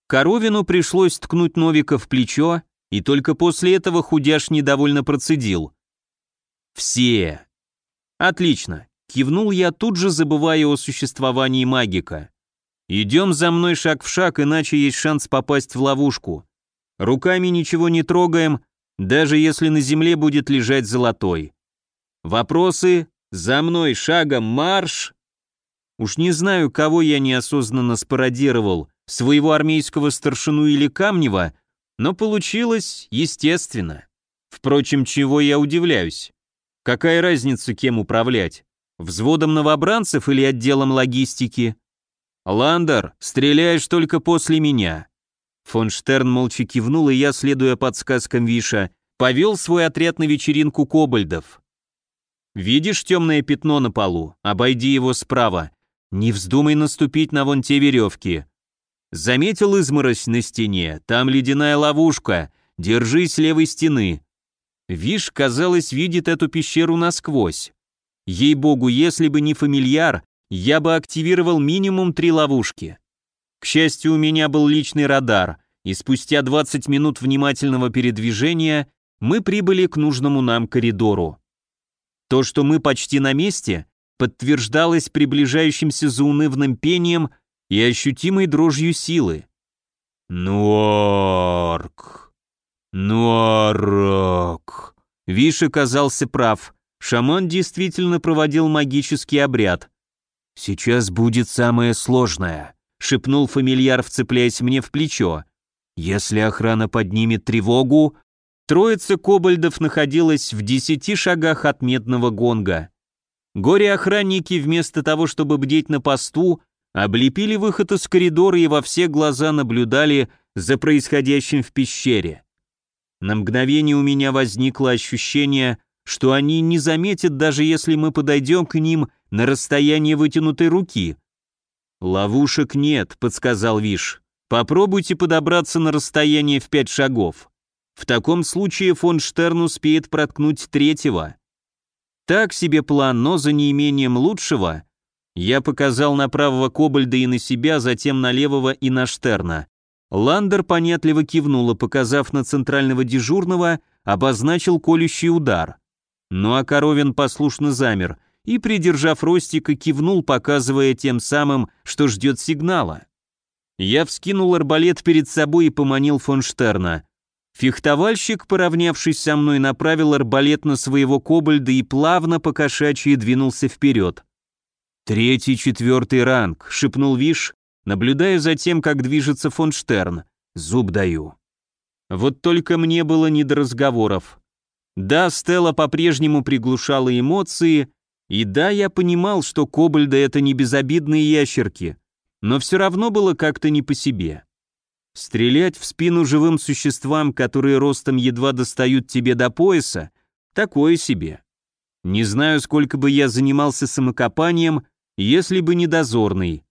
Коровину пришлось ткнуть Новика в плечо, и только после этого худяш недовольно процедил. «Все!» «Отлично!» – кивнул я, тут же забывая о существовании магика. «Идем за мной шаг в шаг, иначе есть шанс попасть в ловушку. Руками ничего не трогаем, даже если на земле будет лежать золотой. Вопросы? За мной шагом марш! Уж не знаю, кого я неосознанно спародировал, своего армейского старшину или Камнева, но получилось естественно. Впрочем, чего я удивляюсь? Какая разница, кем управлять? Взводом новобранцев или отделом логистики? Ландер, стреляешь только после меня. Фон Штерн молча кивнул, и я, следуя подсказкам Виша, повел свой отряд на вечеринку кобальдов. «Видишь темное пятно на полу? Обойди его справа. Не вздумай наступить на вон те веревки. Заметил изморозь на стене? Там ледяная ловушка. Держись левой стены». Виш, казалось, видит эту пещеру насквозь. Ей-богу, если бы не фамильяр, я бы активировал минимум три ловушки. К счастью, у меня был личный радар, и спустя 20 минут внимательного передвижения мы прибыли к нужному нам коридору. То, что мы почти на месте, подтверждалось приближающимся заунывным пением и ощутимой дрожью силы. Нуарк! Нуарок! Виш оказался прав. Шаман действительно проводил магический обряд. Сейчас будет самое сложное шепнул фамильяр, вцепляясь мне в плечо. Если охрана поднимет тревогу, троица кобальдов находилась в десяти шагах от медного гонга. Горе-охранники вместо того, чтобы бдеть на посту, облепили выход из коридора и во все глаза наблюдали за происходящим в пещере. На мгновение у меня возникло ощущение, что они не заметят, даже если мы подойдем к ним на расстояние вытянутой руки. «Ловушек нет», — подсказал Виш. «Попробуйте подобраться на расстояние в пять шагов. В таком случае фон Штерн успеет проткнуть третьего». Так себе план, но за неимением лучшего я показал на правого кобальда и на себя, затем на левого и на Штерна. Ландер понятливо кивнула, показав на центрального дежурного, обозначил колющий удар. Ну а Коровин послушно замер — и, придержав Ростика, кивнул, показывая тем самым, что ждет сигнала. Я вскинул арбалет перед собой и поманил фон Штерна. Фехтовальщик, поравнявшись со мной, направил арбалет на своего кобальда и плавно по кошачьи двинулся вперед. «Третий, четвертый ранг», — шепнул Виш, наблюдая за тем, как движется фон Штерн. «Зуб даю». Вот только мне было не до разговоров. Да, Стелла по-прежнему приглушала эмоции, и да, я понимал, что кобальды — это не безобидные ящерки, но все равно было как-то не по себе. Стрелять в спину живым существам, которые ростом едва достают тебе до пояса, такое себе. Не знаю, сколько бы я занимался самокопанием, если бы не дозорный.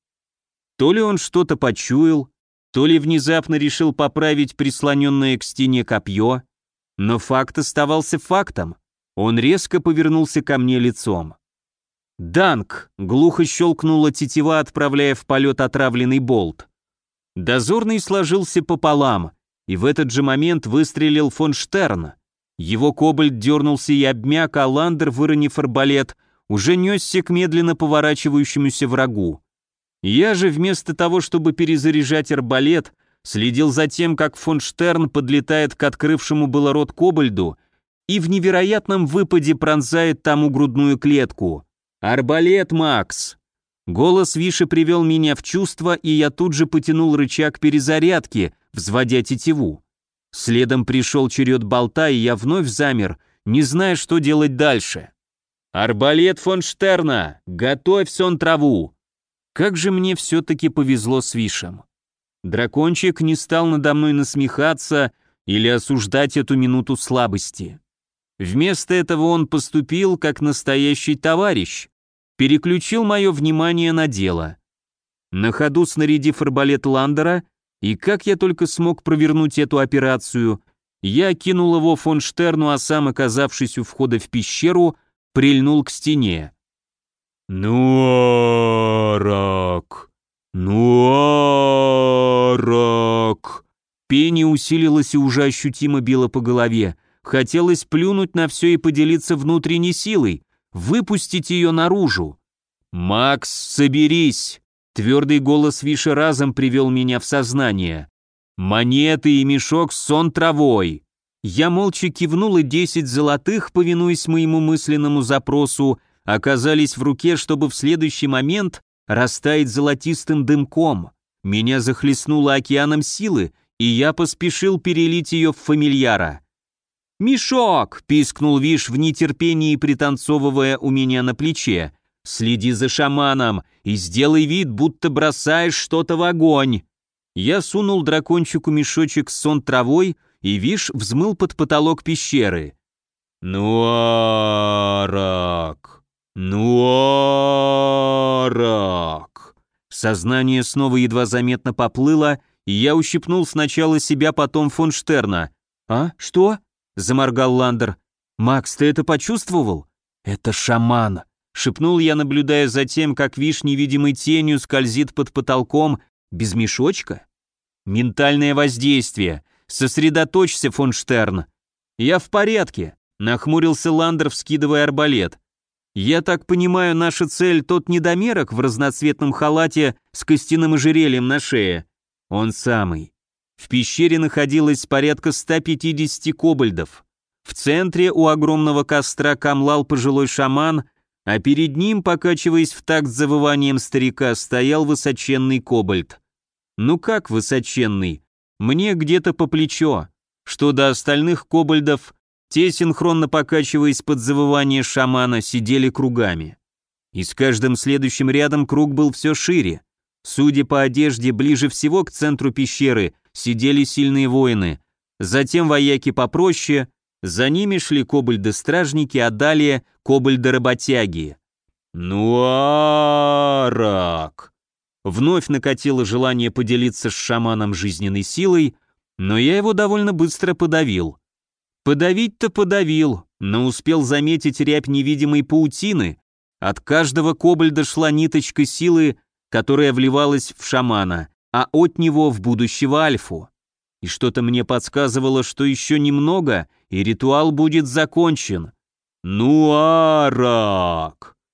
То ли он что-то почуял, то ли внезапно решил поправить прислоненное к стене копье, но факт оставался фактом. Он резко повернулся ко мне лицом. «Данк!» — глухо щелкнула тетива, отправляя в полет отравленный болт. Дозорный сложился пополам, и в этот же момент выстрелил фон Штерн. Его кобальт дернулся и обмяк, а Ландер, выронив арбалет, уже несся к медленно поворачивающемуся врагу. Я же вместо того, чтобы перезаряжать арбалет, следил за тем, как фон Штерн подлетает к открывшему было рот кобальду и в невероятном выпаде пронзает тому грудную клетку. «Арбалет, Макс!» Голос Виши привел меня в чувство, и я тут же потянул рычаг перезарядки, взводя тетиву. Следом пришел черед болта, и я вновь замер, не зная, что делать дальше. «Арбалет фон Штерна! Готовь сон траву!» Как же мне все-таки повезло с Вишем. Дракончик не стал надо мной насмехаться или осуждать эту минуту слабости. Вместо этого он поступил как настоящий товарищ, переключил мое внимание на дело. На ходу снарядив арбалет Ландера, и как я только смог провернуть эту операцию, я кинул его фон Штерну, а сам, оказавшись у входа в пещеру, прильнул к стене. «Нуарак! Нуарак!» Пение усилилось и уже ощутимо било по голове. Хотелось плюнуть на все и поделиться внутренней силой, выпустить ее наружу. «Макс, соберись!» Твердый голос Виши разом привел меня в сознание. «Монеты и мешок с сон травой!» Я молча кивнул, и десять золотых, повинуясь моему мысленному запросу, оказались в руке, чтобы в следующий момент растаять золотистым дымком. Меня захлестнуло океаном силы, и я поспешил перелить ее в фамильяра. «Мешок!» — пискнул Виш в нетерпении, пританцовывая у меня на плече. «Следи за шаманом и сделай вид, будто бросаешь что-то в огонь!» Я сунул дракончику мешочек с сон травой, и Виш взмыл под потолок пещеры. «Нуарак! Нуарак!» Сознание снова едва заметно поплыло, и я ущипнул сначала себя, потом фон Штерна. «А? Что?» — заморгал Ландер. «Макс, ты это почувствовал?» «Это шаман», — шепнул я, наблюдая за тем, как Виш невидимой тенью скользит под потолком без мешочка. «Ментальное воздействие. Сосредоточься, фон Штерн». «Я в порядке», — нахмурился Ландер, вскидывая арбалет. «Я так понимаю, наша цель — тот недомерок в разноцветном халате с костяным ожерельем на шее?» Он самый. В пещере находилось порядка 150 кобальдов. В центре у огромного костра камлал пожилой шаман, а перед ним, покачиваясь в такт завыванием старика, стоял высоченный кобальд. Ну как высоченный? Мне где-то по плечо. Что до остальных кобальдов, те, синхронно покачиваясь под завывание шамана, сидели кругами. И с каждым следующим рядом круг был все шире. Судя по одежде, ближе всего к центру пещеры сидели сильные воины, затем вояки попроще, за ними шли кобальды-стражники, а далее кобальды-работяги. «Нуарак!» Вновь накатило желание поделиться с шаманом жизненной силой, но я его довольно быстро подавил. Подавить-то подавил, но успел заметить рябь невидимой паутины. От каждого кобальда шла ниточка силы, которая вливалась в шамана, а от него в будущего альфу. И что-то мне подсказывало, что еще немного, и ритуал будет закончен. «Нуарак!»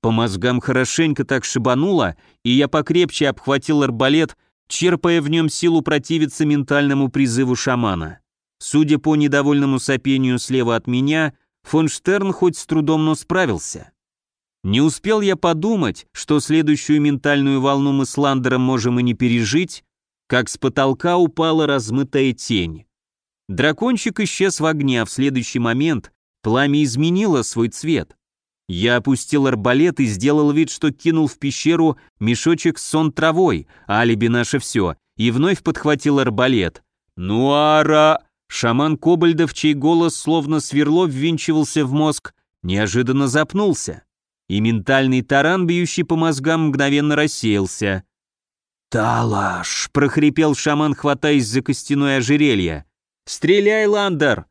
По мозгам хорошенько так шибануло, и я покрепче обхватил арбалет, черпая в нем силу противиться ментальному призыву шамана. Судя по недовольному сопению слева от меня, фон Штерн хоть с трудом, но справился. Не успел я подумать, что следующую ментальную волну мы с Ландером можем и не пережить, как с потолка упала размытая тень. Дракончик исчез в огне, а в следующий момент пламя изменило свой цвет. Я опустил арбалет и сделал вид, что кинул в пещеру мешочек с сон травой, алиби наше все, и вновь подхватил арбалет. «Нуара!» Шаман Кобальдов, чей голос словно сверло ввинчивался в мозг, неожиданно запнулся и ментальный таран, бьющий по мозгам, мгновенно рассеялся. «Талаш!» — прохрипел шаман, хватаясь за костяное ожерелье. «Стреляй, Ландер!»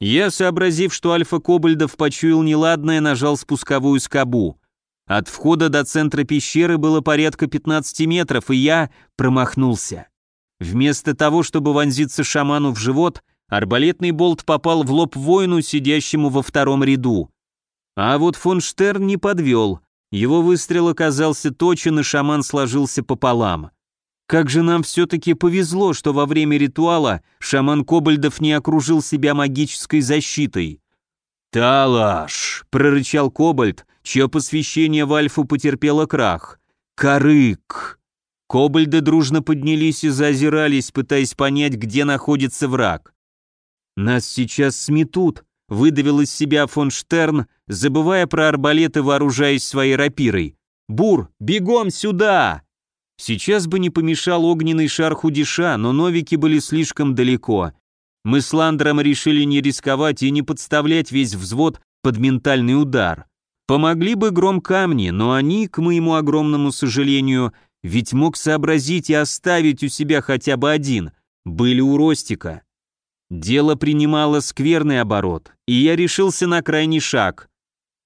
Я, сообразив, что альфа Кобальдов почуял неладное, нажал спусковую скобу. От входа до центра пещеры было порядка 15 метров, и я промахнулся. Вместо того, чтобы вонзиться шаману в живот, арбалетный болт попал в лоб воину, сидящему во втором ряду. А вот фон Штерн не подвел. Его выстрел оказался точен, и шаман сложился пополам. Как же нам все-таки повезло, что во время ритуала шаман Кобальдов не окружил себя магической защитой. «Талаш!» — прорычал Кобальт, чье посвящение в Альфу потерпело крах. «Карык!» Кобальды дружно поднялись и заозирались, пытаясь понять, где находится враг. «Нас сейчас сметут», — выдавил из себя фон Штерн, забывая про арбалеты, вооружаясь своей рапирой. «Бур, бегом сюда!» Сейчас бы не помешал огненный шар худиша, но новики были слишком далеко. Мы с Ландером решили не рисковать и не подставлять весь взвод под ментальный удар. Помогли бы гром камни, но они, к моему огромному сожалению, ведь мог сообразить и оставить у себя хотя бы один, были у Ростика. Дело принимало скверный оборот, и я решился на крайний шаг.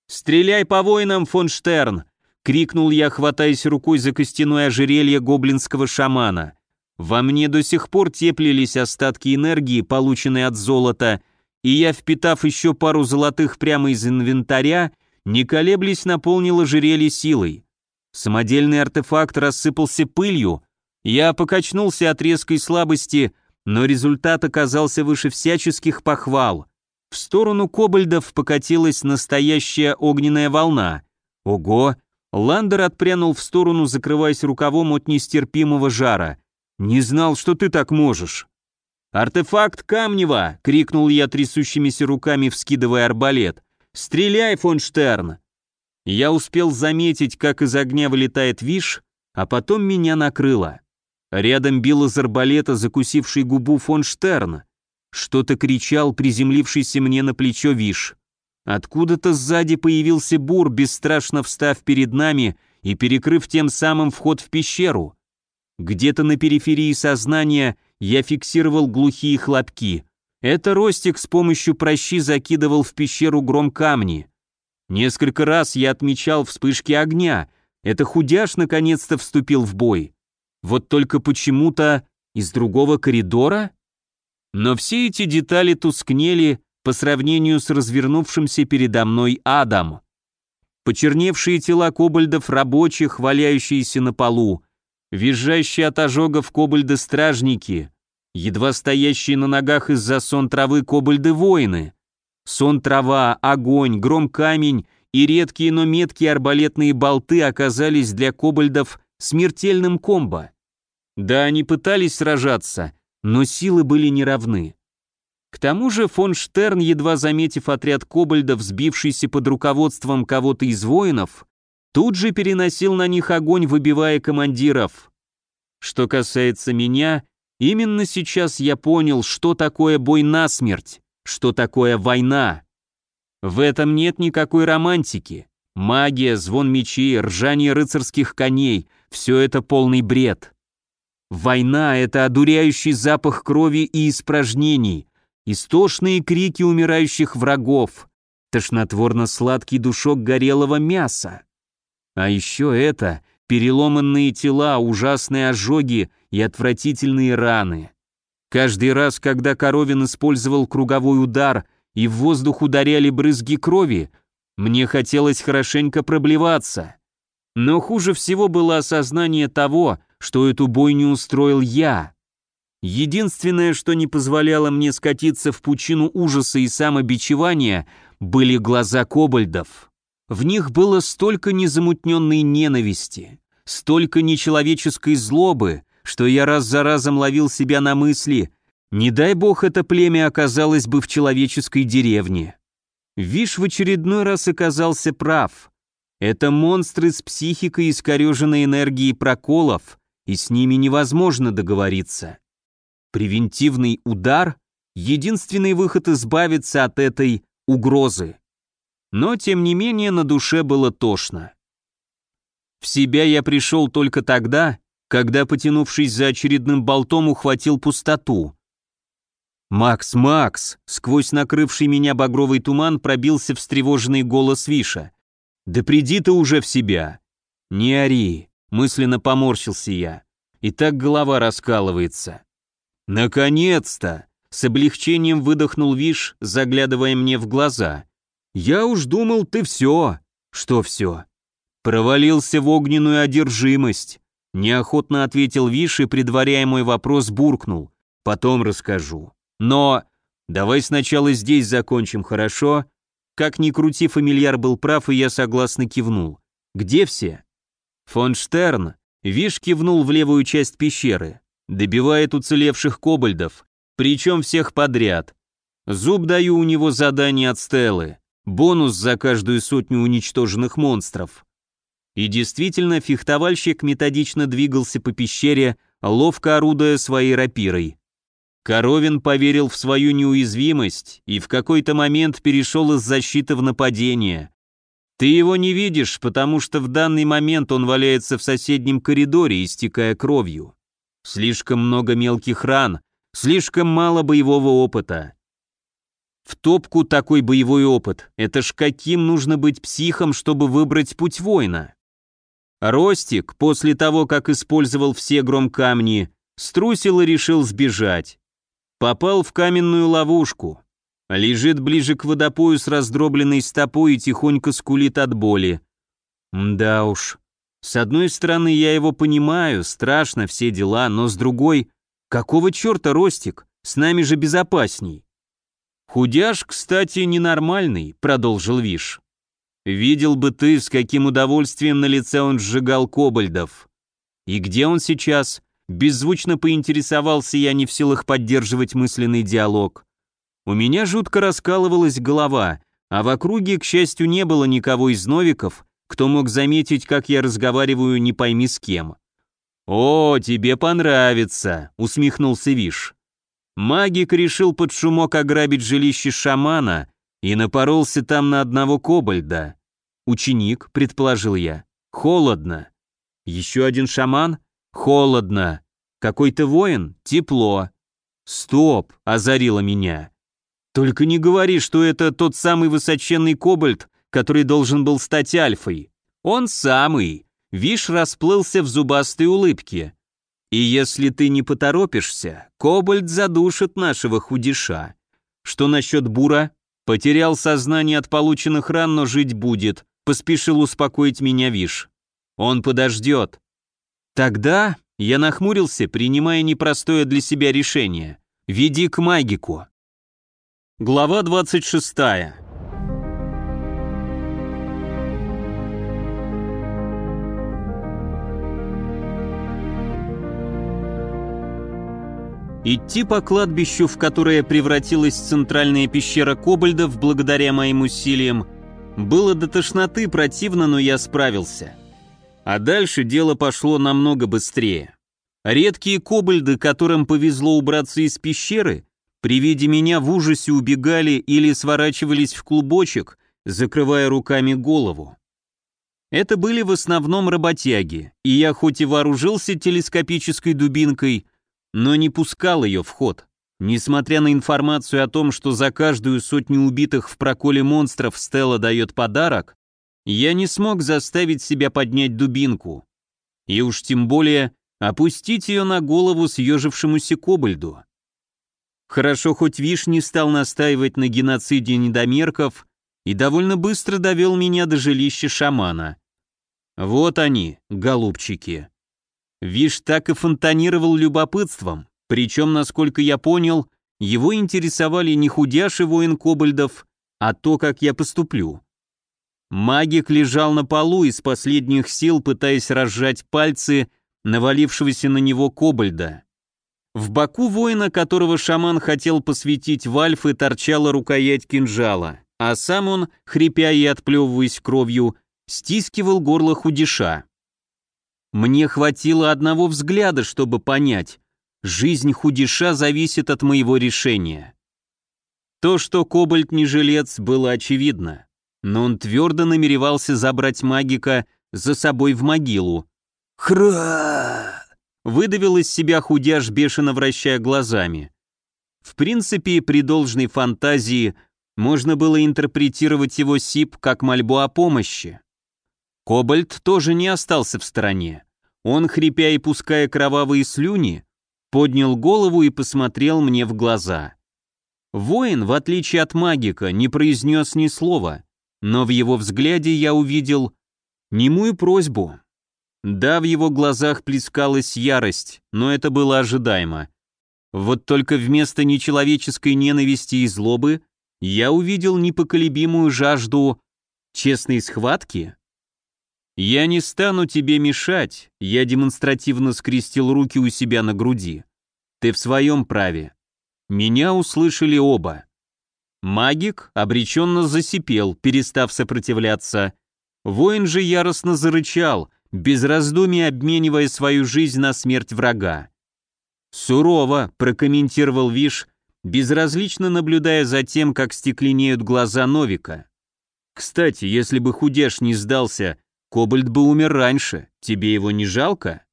«Стреляй по воинам, фон Штерн!» — крикнул я, хватаясь рукой за костяное ожерелье гоблинского шамана. Во мне до сих пор теплились остатки энергии, полученные от золота, и я, впитав еще пару золотых прямо из инвентаря, не колеблясь наполнил ожерелье силой. Самодельный артефакт рассыпался пылью, я покачнулся от резкой слабости, но результат оказался выше всяческих похвал. В сторону кобальдов покатилась настоящая огненная волна. Ого! Ландер отпрянул в сторону, закрываясь рукавом от нестерпимого жара. «Не знал, что ты так можешь». «Артефакт Камнева!» — крикнул я трясущимися руками, вскидывая арбалет. «Стреляй, фон Штерн!» Я успел заметить, как из огня вылетает виш, а потом меня накрыло. Рядом бил из арбалета закусивший губу фон Штерн. Что-то кричал, приземлившийся мне на плечо виш. Откуда-то сзади появился бур, бесстрашно встав перед нами и перекрыв тем самым вход в пещеру. Где-то на периферии сознания я фиксировал глухие хлопки. Это Ростик с помощью прощи закидывал в пещеру гром камни. Несколько раз я отмечал вспышки огня. Это худяш наконец-то вступил в бой. Вот только почему-то из другого коридора? Но все эти детали тускнели по сравнению с развернувшимся передо мной адом. Почерневшие тела кобальдов рабочих, валяющиеся на полу, визжащие от ожогов кобальды-стражники, едва стоящие на ногах из-за сон травы кобальды-воины, Сон трава, огонь, гром камень и редкие, но меткие арбалетные болты оказались для кобальдов смертельным комбо. Да, они пытались сражаться, но силы были неравны. К тому же фон Штерн, едва заметив отряд кобальдов, сбившийся под руководством кого-то из воинов, тут же переносил на них огонь, выбивая командиров. Что касается меня, именно сейчас я понял, что такое бой насмерть что такое война. В этом нет никакой романтики. Магия, звон мечей, ржание рыцарских коней — все это полный бред. Война — это одуряющий запах крови и испражнений, истошные крики умирающих врагов, тошнотворно-сладкий душок горелого мяса. А еще это переломанные тела, ужасные ожоги и отвратительные раны. Каждый раз, когда Коровин использовал круговой удар и в воздух ударяли брызги крови, мне хотелось хорошенько проблеваться. Но хуже всего было осознание того, что эту бойню устроил я. Единственное, что не позволяло мне скатиться в пучину ужаса и самобичевания, были глаза кобальдов. В них было столько незамутненной ненависти, столько нечеловеческой злобы, что я раз за разом ловил себя на мысли, не дай бог это племя оказалось бы в человеческой деревне. Виш в очередной раз оказался прав. Это монстры с психикой искореженной энергией проколов, и с ними невозможно договориться. Превентивный удар — единственный выход избавиться от этой угрозы. Но, тем не менее, на душе было тошно. В себя я пришел только тогда, когда, потянувшись за очередным болтом, ухватил пустоту. «Макс, Макс!» — сквозь накрывший меня багровый туман пробился встревоженный голос Виша. «Да приди ты уже в себя!» «Не ори!» — мысленно поморщился я. И так голова раскалывается. «Наконец-то!» — с облегчением выдохнул Виш, заглядывая мне в глаза. «Я уж думал, ты все!» «Что все?» «Провалился в огненную одержимость!» Неохотно ответил Виш и, предваряя мой вопрос, буркнул. «Потом расскажу». «Но...» «Давай сначала здесь закончим, хорошо?» Как ни крути, фамильяр был прав, и я согласно кивнул. «Где все?» Фон Штерн, Виш кивнул в левую часть пещеры. Добивает уцелевших кобальдов, причем всех подряд. Зуб даю у него задание от Стеллы. Бонус за каждую сотню уничтоженных монстров. И действительно, фехтовальщик методично двигался по пещере, ловко орудуя своей рапирой. Коровин поверил в свою неуязвимость и в какой-то момент перешел из защиты в нападение. Ты его не видишь, потому что в данный момент он валяется в соседнем коридоре, истекая кровью. Слишком много мелких ран, слишком мало боевого опыта. В топку такой боевой опыт. Это ж каким нужно быть психом, чтобы выбрать путь воина? Ростик, после того, как использовал все громкамни, струсил и решил сбежать. Попал в каменную ловушку. Лежит ближе к водопою с раздробленной стопой и тихонько скулит от боли. Да уж. С одной стороны, я его понимаю, страшно, все дела, но с другой, какого черта, Ростик, с нами же безопасней. «Худяш, кстати, ненормальный», — продолжил Виш. «Видел бы ты, с каким удовольствием на лице он сжигал кобальдов. И где он сейчас?» Беззвучно поинтересовался я, не в силах поддерживать мысленный диалог. У меня жутко раскалывалась голова, а в округе, к счастью, не было никого из новиков, кто мог заметить, как я разговариваю не пойми с кем. «О, тебе понравится», — усмехнулся Виш. Магик решил под шумок ограбить жилище шамана и напоролся там на одного кобальда. Ученик, предположил я. Холодно. Еще один шаман? Холодно. Какой-то воин? Тепло. Стоп, озарило меня. Только не говори, что это тот самый высоченный кобальд, который должен был стать альфой. Он самый. Виш расплылся в зубастой улыбке. И если ты не поторопишься, Кобальт задушит нашего худиша. Что насчет Бура? Потерял сознание от полученных ран, но жить будет. Поспешил успокоить меня Виш. Он подождет. Тогда я нахмурился, принимая непростое для себя решение. Веди к магику. Глава 26. Идти по кладбищу, в которое превратилась центральная пещера кобальдов благодаря моим усилиям, было до тошноты противно, но я справился. А дальше дело пошло намного быстрее. Редкие кобальды, которым повезло убраться из пещеры, при виде меня в ужасе убегали или сворачивались в клубочек, закрывая руками голову. Это были в основном работяги, и я хоть и вооружился телескопической дубинкой, но не пускал ее в ход. Несмотря на информацию о том, что за каждую сотню убитых в проколе монстров Стелла дает подарок, я не смог заставить себя поднять дубинку. И уж тем более опустить ее на голову съежившемуся кобальду. Хорошо, хоть Виш не стал настаивать на геноциде недомерков и довольно быстро довел меня до жилища шамана. Вот они, голубчики. Виш так и фонтанировал любопытством, причем, насколько я понял, его интересовали не худяши воин кобальдов, а то, как я поступлю. Магик лежал на полу из последних сил, пытаясь разжать пальцы навалившегося на него кобальда. В боку воина, которого шаман хотел посвятить в альфы, торчала рукоять кинжала, а сам он, хрипя и отплевываясь кровью, стискивал горло худиша. Мне хватило одного взгляда, чтобы понять, жизнь худиша зависит от моего решения. То, что Кобальт не жилец, было очевидно, но он твердо намеревался забрать магика за собой в могилу. «Хра!» — выдавил из себя худяж, бешено вращая глазами. В принципе, при должной фантазии можно было интерпретировать его сип как мольбу о помощи. Кобальт тоже не остался в стороне. Он, хрипя и пуская кровавые слюни, поднял голову и посмотрел мне в глаза. Воин, в отличие от магика, не произнес ни слова, но в его взгляде я увидел немую просьбу. Да, в его глазах плескалась ярость, но это было ожидаемо. Вот только вместо нечеловеческой ненависти и злобы я увидел непоколебимую жажду честной схватки. «Я не стану тебе мешать», — я демонстративно скрестил руки у себя на груди. «Ты в своем праве». Меня услышали оба. Магик обреченно засипел, перестав сопротивляться. Воин же яростно зарычал, без раздумий обменивая свою жизнь на смерть врага. «Сурово», — прокомментировал Виш, безразлично наблюдая за тем, как стекленеют глаза Новика. «Кстати, если бы худеш не сдался, Кобальт бы умер раньше, тебе его не жалко?»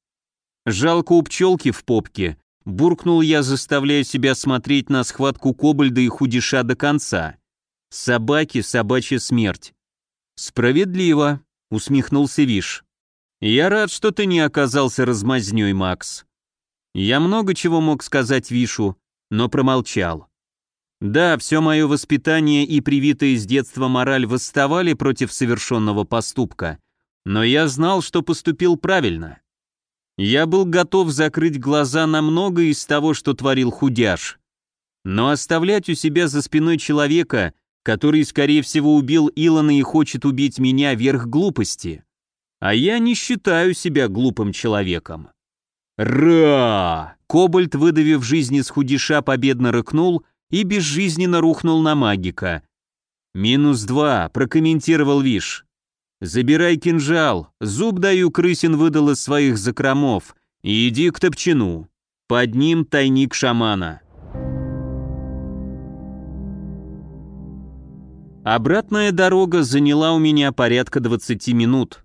«Жалко у пчелки в попке», Буркнул я, заставляя себя смотреть на схватку Кобальда и Худиша до конца. Собаки, собачья смерть. Справедливо, усмехнулся Виш. Я рад, что ты не оказался размазнёй, Макс. Я много чего мог сказать Вишу, но промолчал. Да, все мое воспитание и привитая с детства мораль восставали против совершенного поступка, но я знал, что поступил правильно. Я был готов закрыть глаза на многое из того, что творил худяж. Но оставлять у себя за спиной человека, который, скорее всего, убил Илона и хочет убить меня, верх глупости. А я не считаю себя глупым человеком. Ра! Кобальт, выдавив жизнь из худиша, победно рыкнул и безжизненно рухнул на магика. «Минус два», — прокомментировал Виш. «Забирай кинжал, зуб даю крысин выдал из своих закромов, и иди к топчину. Под ним тайник шамана». Обратная дорога заняла у меня порядка 20 минут.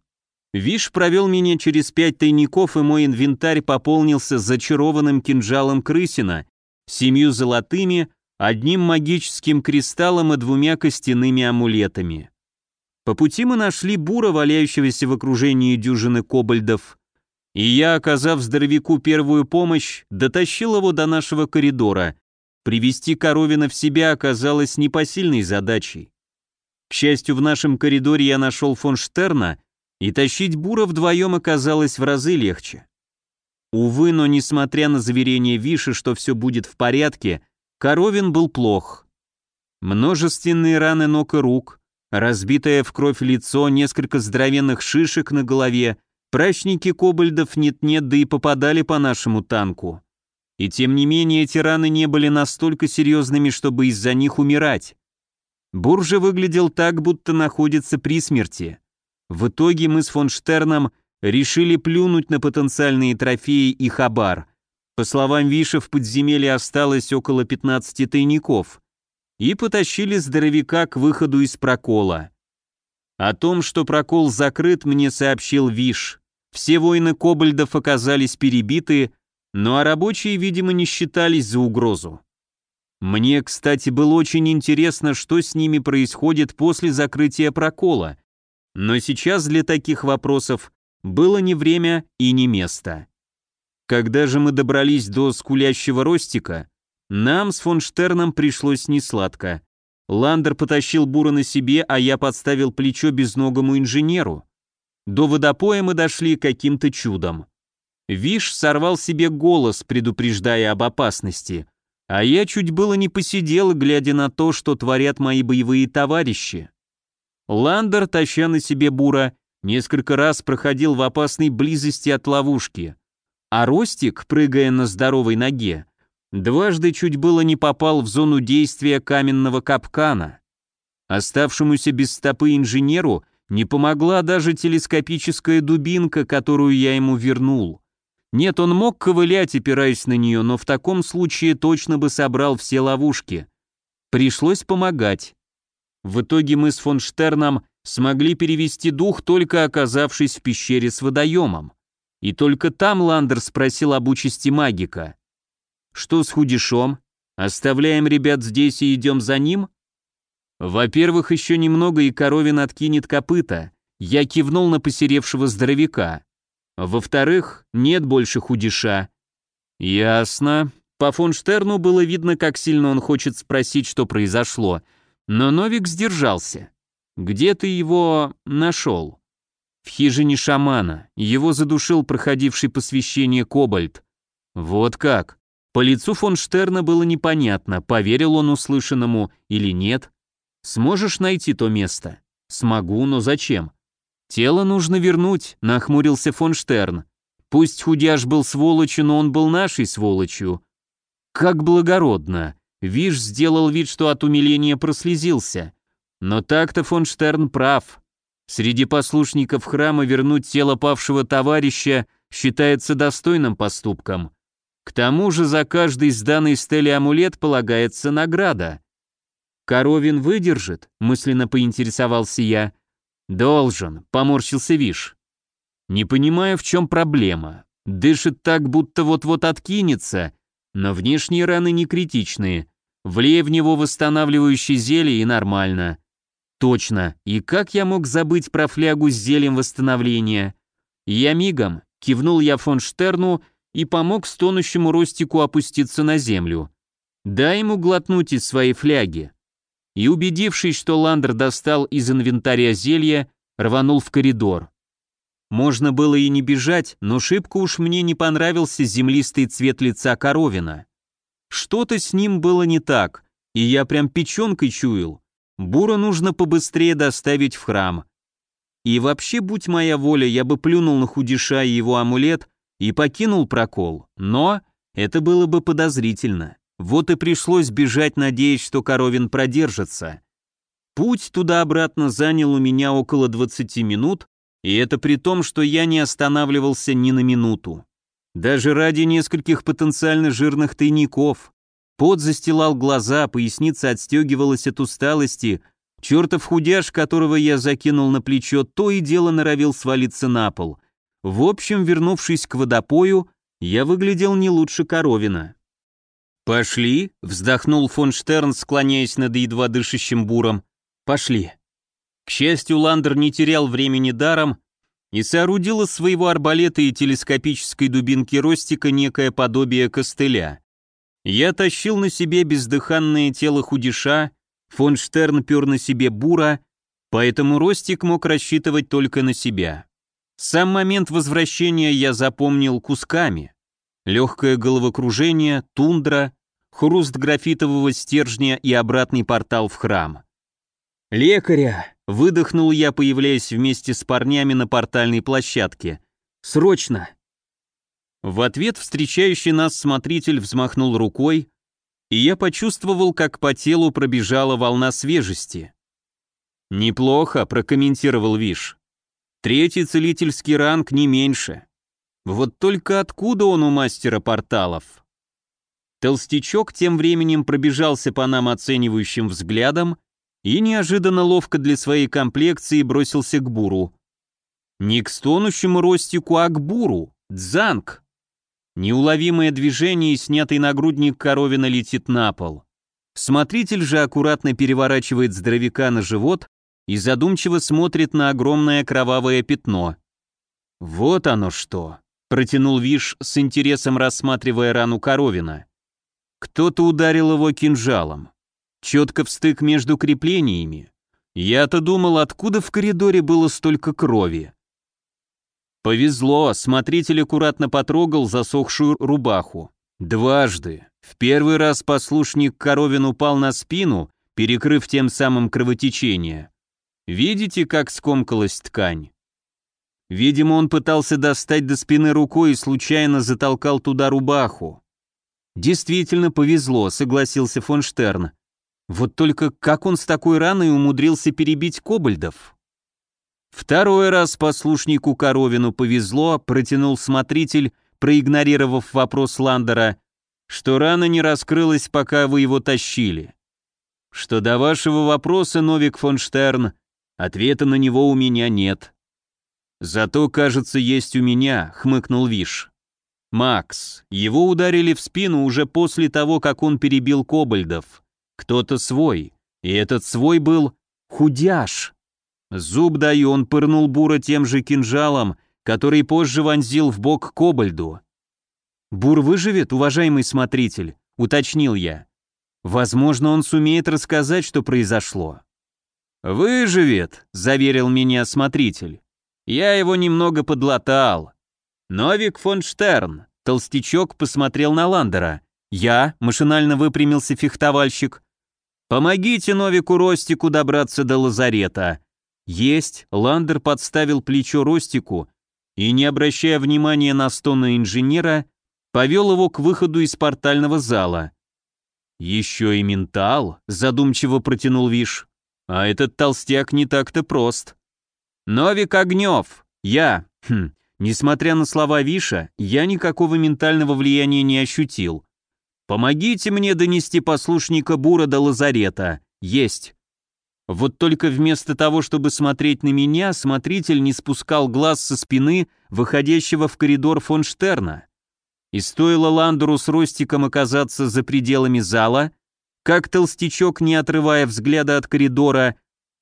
Виш провел меня через пять тайников, и мой инвентарь пополнился зачарованным кинжалом крысина, семью золотыми, одним магическим кристаллом и двумя костяными амулетами. По пути мы нашли бура, валяющегося в окружении дюжины кобальдов, и я, оказав здоровяку первую помощь, дотащил его до нашего коридора. Привести Коровина в себя оказалось непосильной задачей. К счастью, в нашем коридоре я нашел фон Штерна, и тащить бура вдвоем оказалось в разы легче. Увы, но несмотря на заверение Виши, что все будет в порядке, Коровин был плох. Множественные раны ног и рук, Разбитое в кровь лицо, несколько здоровенных шишек на голове, прачники кобальдов нет-нет, да и попадали по нашему танку. И тем не менее эти раны не были настолько серьезными, чтобы из-за них умирать. Бур же выглядел так, будто находится при смерти. В итоге мы с фон Штерном решили плюнуть на потенциальные трофеи и хабар. По словам Виша, в подземелье осталось около 15 тайников и потащили здоровяка к выходу из прокола. О том, что прокол закрыт, мне сообщил Виш. Все воины кобальдов оказались перебиты, ну а рабочие, видимо, не считались за угрозу. Мне, кстати, было очень интересно, что с ними происходит после закрытия прокола, но сейчас для таких вопросов было не время и не место. Когда же мы добрались до скулящего ростика, нам с фон Штерном пришлось несладко. Ландер потащил бура на себе, а я подставил плечо безногому инженеру. До водопоя мы дошли каким-то чудом. Виш сорвал себе голос, предупреждая об опасности, а я чуть было не посидел, глядя на то, что творят мои боевые товарищи. Ландер, таща на себе бура, несколько раз проходил в опасной близости от ловушки, а Ростик, прыгая на здоровой ноге, дважды чуть было не попал в зону действия каменного капкана. Оставшемуся без стопы инженеру не помогла даже телескопическая дубинка, которую я ему вернул. Нет, он мог ковылять, опираясь на нее, но в таком случае точно бы собрал все ловушки. Пришлось помогать. В итоге мы с фон Штерном смогли перевести дух, только оказавшись в пещере с водоемом. И только там Ландер спросил об участи магика. Что с худишом? Оставляем ребят здесь и идем за ним? Во-первых, еще немного и коровин откинет копыта. Я кивнул на посеревшего здоровяка. Во-вторых, нет больше худиша. Ясно. По фон Штерну было видно, как сильно он хочет спросить, что произошло. Но Новик сдержался. Где ты его нашел? В хижине шамана. Его задушил проходивший посвящение Кобальт. Вот как. По лицу фон Штерна было непонятно, поверил он услышанному или нет. Сможешь найти то место? Смогу, но зачем? Тело нужно вернуть, нахмурился фон Штерн. Пусть худяж был сволочью, но он был нашей сволочью. Как благородно. Виш сделал вид, что от умиления прослезился. Но так-то фон Штерн прав. Среди послушников храма вернуть тело павшего товарища считается достойным поступком. К тому же за каждый сданный стеле амулет полагается награда. «Коровин выдержит?» — мысленно поинтересовался я. «Должен», — поморщился Виш. «Не понимаю, в чем проблема. Дышит так, будто вот-вот откинется, но внешние раны не критичные. Влей в него восстанавливающее зелье и нормально. Точно, и как я мог забыть про флягу с зельем восстановления? Я мигом, кивнул я фон Штерну и помог стонущему Ростику опуститься на землю. Дай ему глотнуть из своей фляги. И убедившись, что Ландер достал из инвентаря зелье, рванул в коридор. Можно было и не бежать, но шибко уж мне не понравился землистый цвет лица Коровина. Что-то с ним было не так, и я прям печенкой чуял. Бура нужно побыстрее доставить в храм. И вообще, будь моя воля, я бы плюнул на худиша и его амулет и покинул прокол. Но это было бы подозрительно. Вот и пришлось бежать, надеясь, что Коровин продержится. Путь туда-обратно занял у меня около 20 минут, и это при том, что я не останавливался ни на минуту. Даже ради нескольких потенциально жирных тайников. Пот застилал глаза, поясница отстегивалась от усталости, чертов худяж, которого я закинул на плечо, то и дело норовил свалиться на пол. В общем, вернувшись к водопою, я выглядел не лучше Коровина. «Пошли», — вздохнул фон Штерн, склоняясь над едва дышащим буром. «Пошли». К счастью, Ландер не терял времени даром и соорудил из своего арбалета и телескопической дубинки Ростика некое подобие костыля. Я тащил на себе бездыханное тело худиша, фон Штерн пер на себе бура, поэтому Ростик мог рассчитывать только на себя. Сам момент возвращения я запомнил кусками. Легкое головокружение, тундра, хруст графитового стержня и обратный портал в храм. «Лекаря!» — выдохнул я, появляясь вместе с парнями на портальной площадке. «Срочно!» В ответ встречающий нас смотритель взмахнул рукой, и я почувствовал, как по телу пробежала волна свежести. «Неплохо», — прокомментировал Виш. «Третий целительский ранг не меньше. Вот только откуда он у мастера порталов?» Толстячок тем временем пробежался по нам оценивающим взглядом и неожиданно ловко для своей комплекции бросился к буру. Не к стонущему ростику, а к буру. Дзанг! Неуловимое движение и снятый нагрудник коровина летит на пол. Смотритель же аккуратно переворачивает здоровяка на живот и задумчиво смотрит на огромное кровавое пятно. «Вот оно что!» — протянул Виш с интересом рассматривая рану коровина. Кто-то ударил его кинжалом. Четко в стык между креплениями. Я-то думал, откуда в коридоре было столько крови. Повезло, смотритель аккуратно потрогал засохшую рубаху. Дважды. В первый раз послушник Коровин упал на спину, перекрыв тем самым кровотечение. Видите, как скомкалась ткань? Видимо, он пытался достать до спины рукой и случайно затолкал туда рубаху. Действительно повезло, согласился фон Штерн. Вот только как он с такой раной умудрился перебить кобальдов? Второй раз послушнику Коровину повезло, протянул смотритель, проигнорировав вопрос Ландера, что рана не раскрылась, пока вы его тащили. Что до вашего вопроса, Новик фон Штерн, ответа на него у меня нет. Зато, кажется, есть у меня, хмыкнул Виш. Макс, его ударили в спину уже после того, как он перебил кобальдов. Кто-то свой, и этот свой был худяш. Зуб даю, он пырнул Бура тем же кинжалом, который позже вонзил в бок Кобальду. «Бур выживет, уважаемый смотритель», — уточнил я. «Возможно, он сумеет рассказать, что произошло». «Выживет», — заверил меня смотритель. «Я его немного подлатал». «Новик фон Штерн», — толстячок посмотрел на Ландера. «Я», — машинально выпрямился фехтовальщик. Помогите Новику Ростику добраться до лазарета. Есть, Ландер подставил плечо Ростику и, не обращая внимания на стоны инженера, повел его к выходу из портального зала. «Еще и ментал», — задумчиво протянул Виш. «А этот толстяк не так-то прост». «Новик Огнев, я...» хм, Несмотря на слова Виша, я никакого ментального влияния не ощутил. «Помогите мне донести послушника Бура до лазарета. Есть». Вот только вместо того, чтобы смотреть на меня, смотритель не спускал глаз со спины, выходящего в коридор фон Штерна. И стоило Ландеру с Ростиком оказаться за пределами зала, как толстячок, не отрывая взгляда от коридора,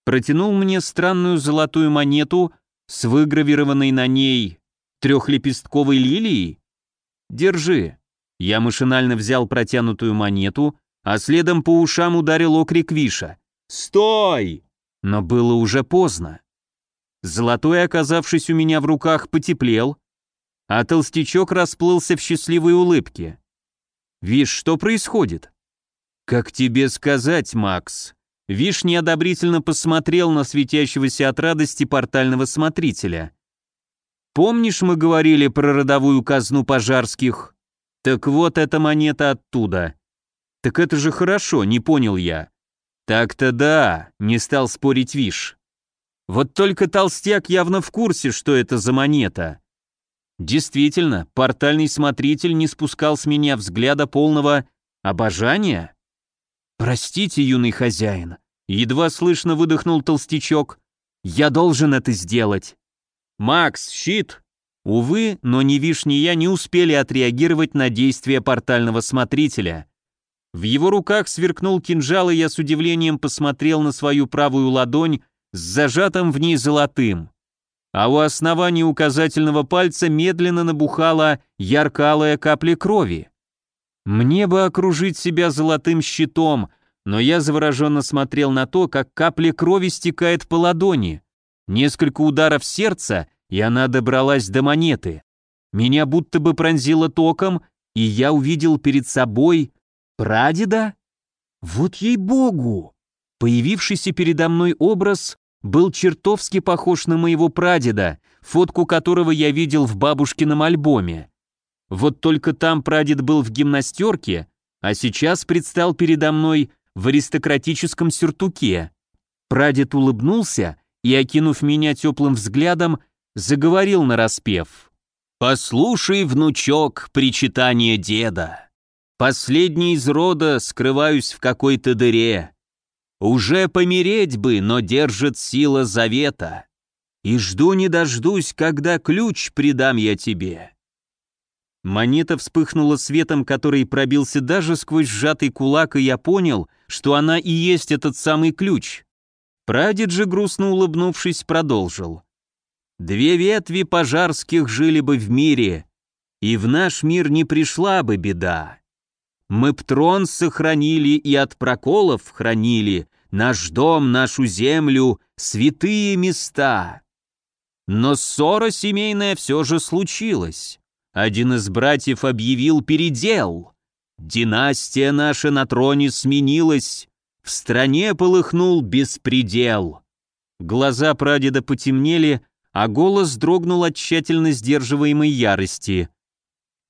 протянул мне странную золотую монету с выгравированной на ней трехлепестковой лилией? Держи. Я машинально взял протянутую монету, а следом по ушам ударил окрик Виша. «Стой!» Но было уже поздно. Золотой, оказавшись у меня в руках, потеплел, а толстячок расплылся в счастливой улыбке. «Виш, что происходит?» «Как тебе сказать, Макс?» Виш неодобрительно посмотрел на светящегося от радости портального смотрителя. «Помнишь, мы говорили про родовую казну пожарских? Так вот эта монета оттуда». «Так это же хорошо, не понял я». «Так-то да», — не стал спорить Виш. «Вот только толстяк явно в курсе, что это за монета». Действительно, портальный смотритель не спускал с меня взгляда полного обожания. «Простите, юный хозяин», — едва слышно выдохнул толстячок. «Я должен это сделать». «Макс, щит!» Увы, но ни Виш, ни я не успели отреагировать на действия портального смотрителя. В его руках сверкнул кинжал, и я с удивлением посмотрел на свою правую ладонь с зажатым в ней золотым а у основания указательного пальца медленно набухала ярко-алая капля крови. Мне бы окружить себя золотым щитом, но я завороженно смотрел на то, как капля крови стекает по ладони. Несколько ударов сердца, и она добралась до монеты. Меня будто бы пронзило током, и я увидел перед собой прадеда. Вот ей-богу! Появившийся передо мной образ был чертовски похож на моего прадеда, фотку которого я видел в бабушкином альбоме. Вот только там прадед был в гимнастерке, а сейчас предстал передо мной в аристократическом сюртуке. Прадед улыбнулся и, окинув меня теплым взглядом, заговорил нараспев. «Послушай, внучок, причитание деда. Последний из рода скрываюсь в какой-то дыре. Уже помереть бы, но держит сила завета. И жду не дождусь, когда ключ придам я тебе. Монета вспыхнула светом, который пробился даже сквозь сжатый кулак, и я понял, что она и есть этот самый ключ. Прадед же, грустно улыбнувшись, продолжил. «Две ветви пожарских жили бы в мире, и в наш мир не пришла бы беда. Мы трон сохранили и от проколов хранили, наш дом, нашу землю, святые места. Но ссора семейная все же случилась. Один из братьев объявил передел. Династия наша на троне сменилась, в стране полыхнул беспредел. Глаза прадеда потемнели, а голос дрогнул от тщательно сдерживаемой ярости.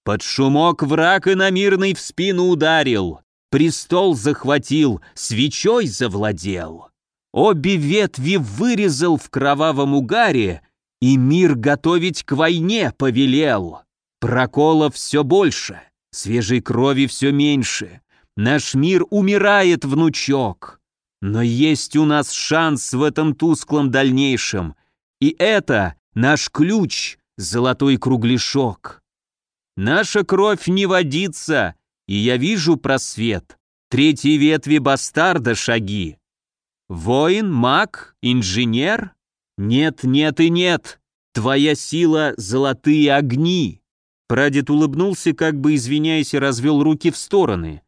Под шумок враг иномирный в спину ударил, престол захватил, свечой завладел. Обе ветви вырезал в кровавом угаре и мир готовить к войне повелел. Проколов все больше, свежей крови все меньше. Наш мир умирает, внучок. Но есть у нас шанс в этом тусклом дальнейшем. И это наш ключ, золотой кругляшок. Наша кровь не водится, и я вижу просвет. Третьей ветви бастарда шаги. Воин, маг, инженер? Нет, нет и нет. Твоя сила — золотые огни. Прадед улыбнулся, как бы извиняясь, и развел руки в стороны.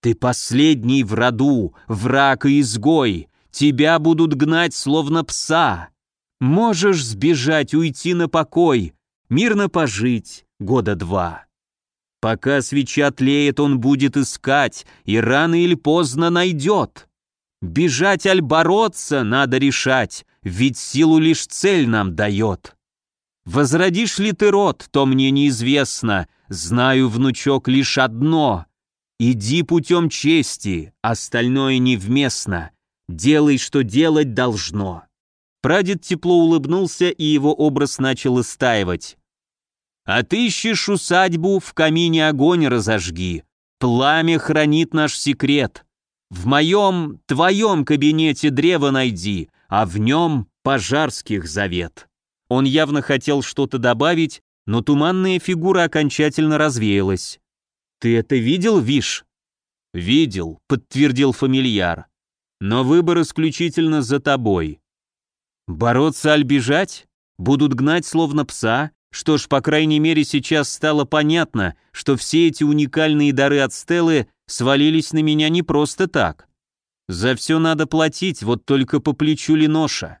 Ты последний в роду, враг и изгой. Тебя будут гнать, словно пса. Можешь сбежать, уйти на покой, мирно пожить, года два. Пока свеча тлеет, он будет искать, и рано или поздно найдет. Бежать аль бороться надо решать, ведь силу лишь цель нам дает. Возродишь ли ты род, то мне неизвестно, знаю, внучок, лишь одно. Иди путем чести, остальное невместно, делай, что делать должно. Прадед тепло улыбнулся, и его образ начал истаивать. «Отыщешь усадьбу, в камине огонь разожги. Пламя хранит наш секрет. В моем, твоем кабинете древо найди, а в нем пожарских завет». Он явно хотел что-то добавить, но туманная фигура окончательно развеялась. «Ты это видел, Виш?» «Видел», — подтвердил фамильяр. «Но выбор исключительно за тобой. Бороться аль бежать? Будут гнать словно пса? Что ж, по крайней мере, сейчас стало понятно, что все эти уникальные дары от Стеллы свалились на меня не просто так. За все надо платить, вот только по плечу ли ноша.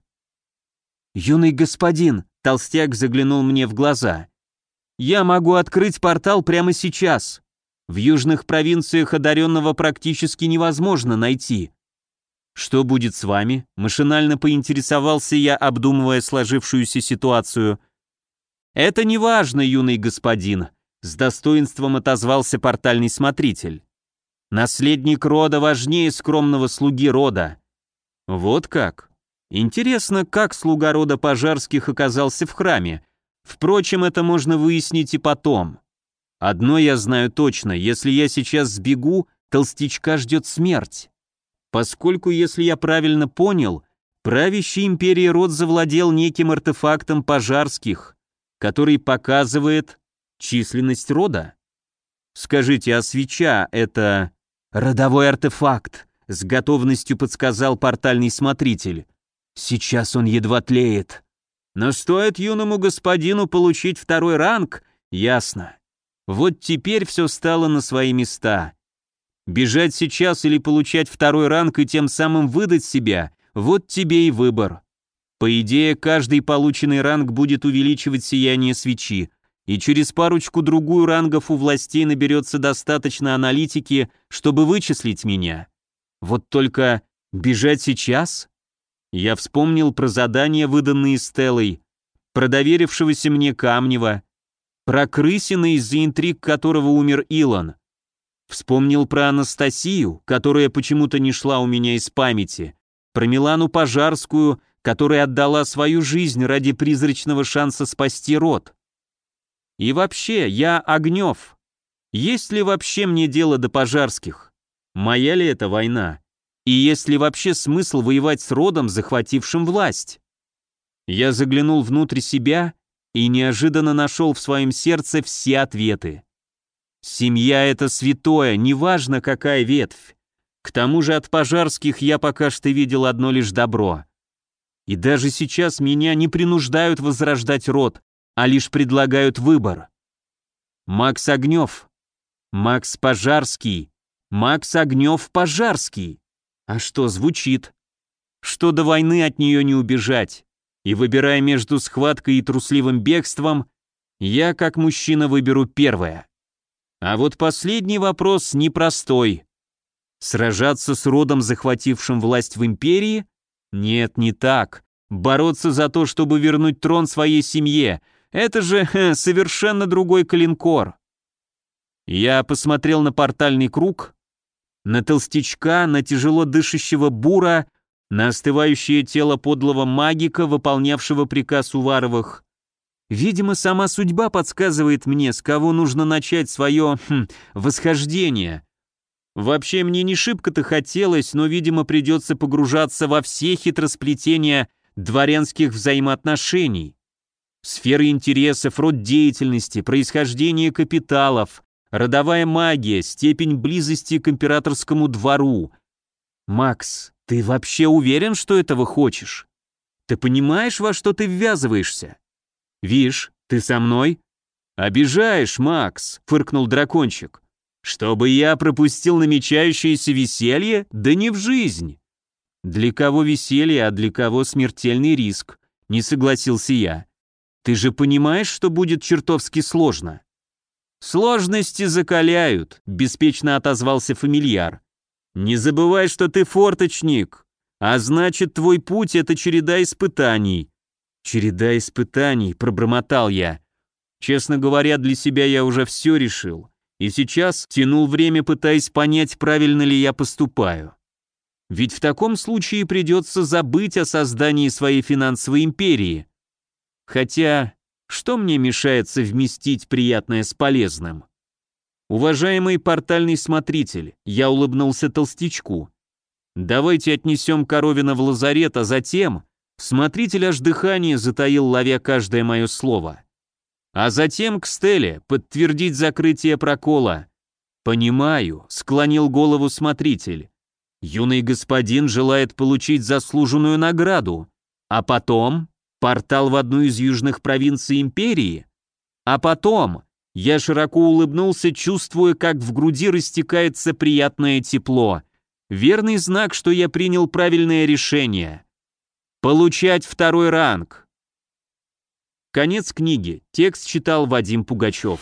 «Юный господин», — толстяк заглянул мне в глаза, — «я могу открыть портал прямо сейчас. В южных провинциях одаренного практически невозможно найти. «Что будет с вами?» – машинально поинтересовался я, обдумывая сложившуюся ситуацию. «Это не важно, юный господин», – с достоинством отозвался портальный смотритель. «Наследник рода важнее скромного слуги рода». «Вот как?» Интересно, как слуга рода пожарских оказался в храме. Впрочем, это можно выяснить и потом. Одно я знаю точно, если я сейчас сбегу, толстячка ждет смерть поскольку, если я правильно понял, правящий империей род завладел неким артефактом пожарских, который показывает численность рода. Скажите, а свеча — это родовой артефакт, с готовностью подсказал портальный смотритель. Сейчас он едва тлеет. Но стоит юному господину получить второй ранг, ясно. Вот теперь все стало на свои места. Бежать сейчас или получать второй ранг и тем самым выдать себя – вот тебе и выбор. По идее, каждый полученный ранг будет увеличивать сияние свечи, и через парочку-другую рангов у властей наберется достаточно аналитики, чтобы вычислить меня. Вот только бежать сейчас? Я вспомнил про задания, выданные Стеллой, про доверившегося мне Камнева, про Крысина, из-за интриг которого умер Илон. Вспомнил про Анастасию, которая почему-то не шла у меня из памяти, про Милану Пожарскую, которая отдала свою жизнь ради призрачного шанса спасти род. И вообще, я Огнев. Есть ли вообще мне дело до Пожарских? Моя ли это война? И есть ли вообще смысл воевать с родом, захватившим власть? Я заглянул внутрь себя и неожиданно нашел в своем сердце все ответы. Семья — это святое, неважно какая ветвь. К тому же от пожарских я пока что видел одно лишь добро. И даже сейчас меня не принуждают возрождать род, а лишь предлагают выбор. Макс Огнев, Макс Пожарский, Макс Огнев-Пожарский. А что звучит? Что до войны от нее не убежать. И выбирая между схваткой и трусливым бегством, я, как мужчина, выберу первое. А вот последний вопрос непростой. Сражаться с родом, захватившим власть в империи? Нет, не так. Бороться за то, чтобы вернуть трон своей семье. Это же *laughs* ха, совершенно другой калинкор. Я посмотрел на портальный круг, на толстячка, на тяжело дышащего бура, на остывающее тело подлого магика, выполнявшего приказ Уваровых, Видимо, сама судьба подсказывает мне, с кого нужно начать свое хм, восхождение. Вообще мне не шибко-то хотелось, но, видимо, придется погружаться во все хитросплетения дворянских взаимоотношений. Сферы интересов, род деятельности, происхождение капиталов, родовая магия, степень близости к императорскому двору. Макс, ты вообще уверен, что этого хочешь? Ты понимаешь, во что ты ввязываешься? «Вишь, ты со мной?» «Обижаешь, Макс», — фыркнул дракончик. «Чтобы я пропустил намечающееся веселье? Да не в жизнь!» «Для кого веселье, а для кого смертельный риск?» — не согласился я. «Ты же понимаешь, что будет чертовски сложно?» «Сложности закаляют», — беспечно отозвался фамильяр. Не забывай, что ты форточник, а значит, твой путь — это череда испытаний. Череда испытаний, пробормотал я. Честно говоря, для себя я уже все решил. И сейчас тянул время, пытаясь понять, правильно ли я поступаю. Ведь в таком случае придется забыть о создании своей финансовой империи. Хотя, что мне мешает совместить приятное с полезным? Уважаемый портальный смотритель, я улыбнулся толстячку. Давайте отнесем Коровина в лазарет, а затем... Смотритель аж дыхание затаил, ловя каждое мое слово. А затем к Стелле подтвердить закрытие прокола. «Понимаю», — склонил голову смотритель. «Юный господин желает получить заслуженную награду. А потом портал в одну из южных провинций империи. А потом я широко улыбнулся, чувствуя, как в груди растекается приятное тепло. Верный знак, что я принял правильное решение. Получать второй ранг. Конец книги. Текст читал Вадим Пугачев.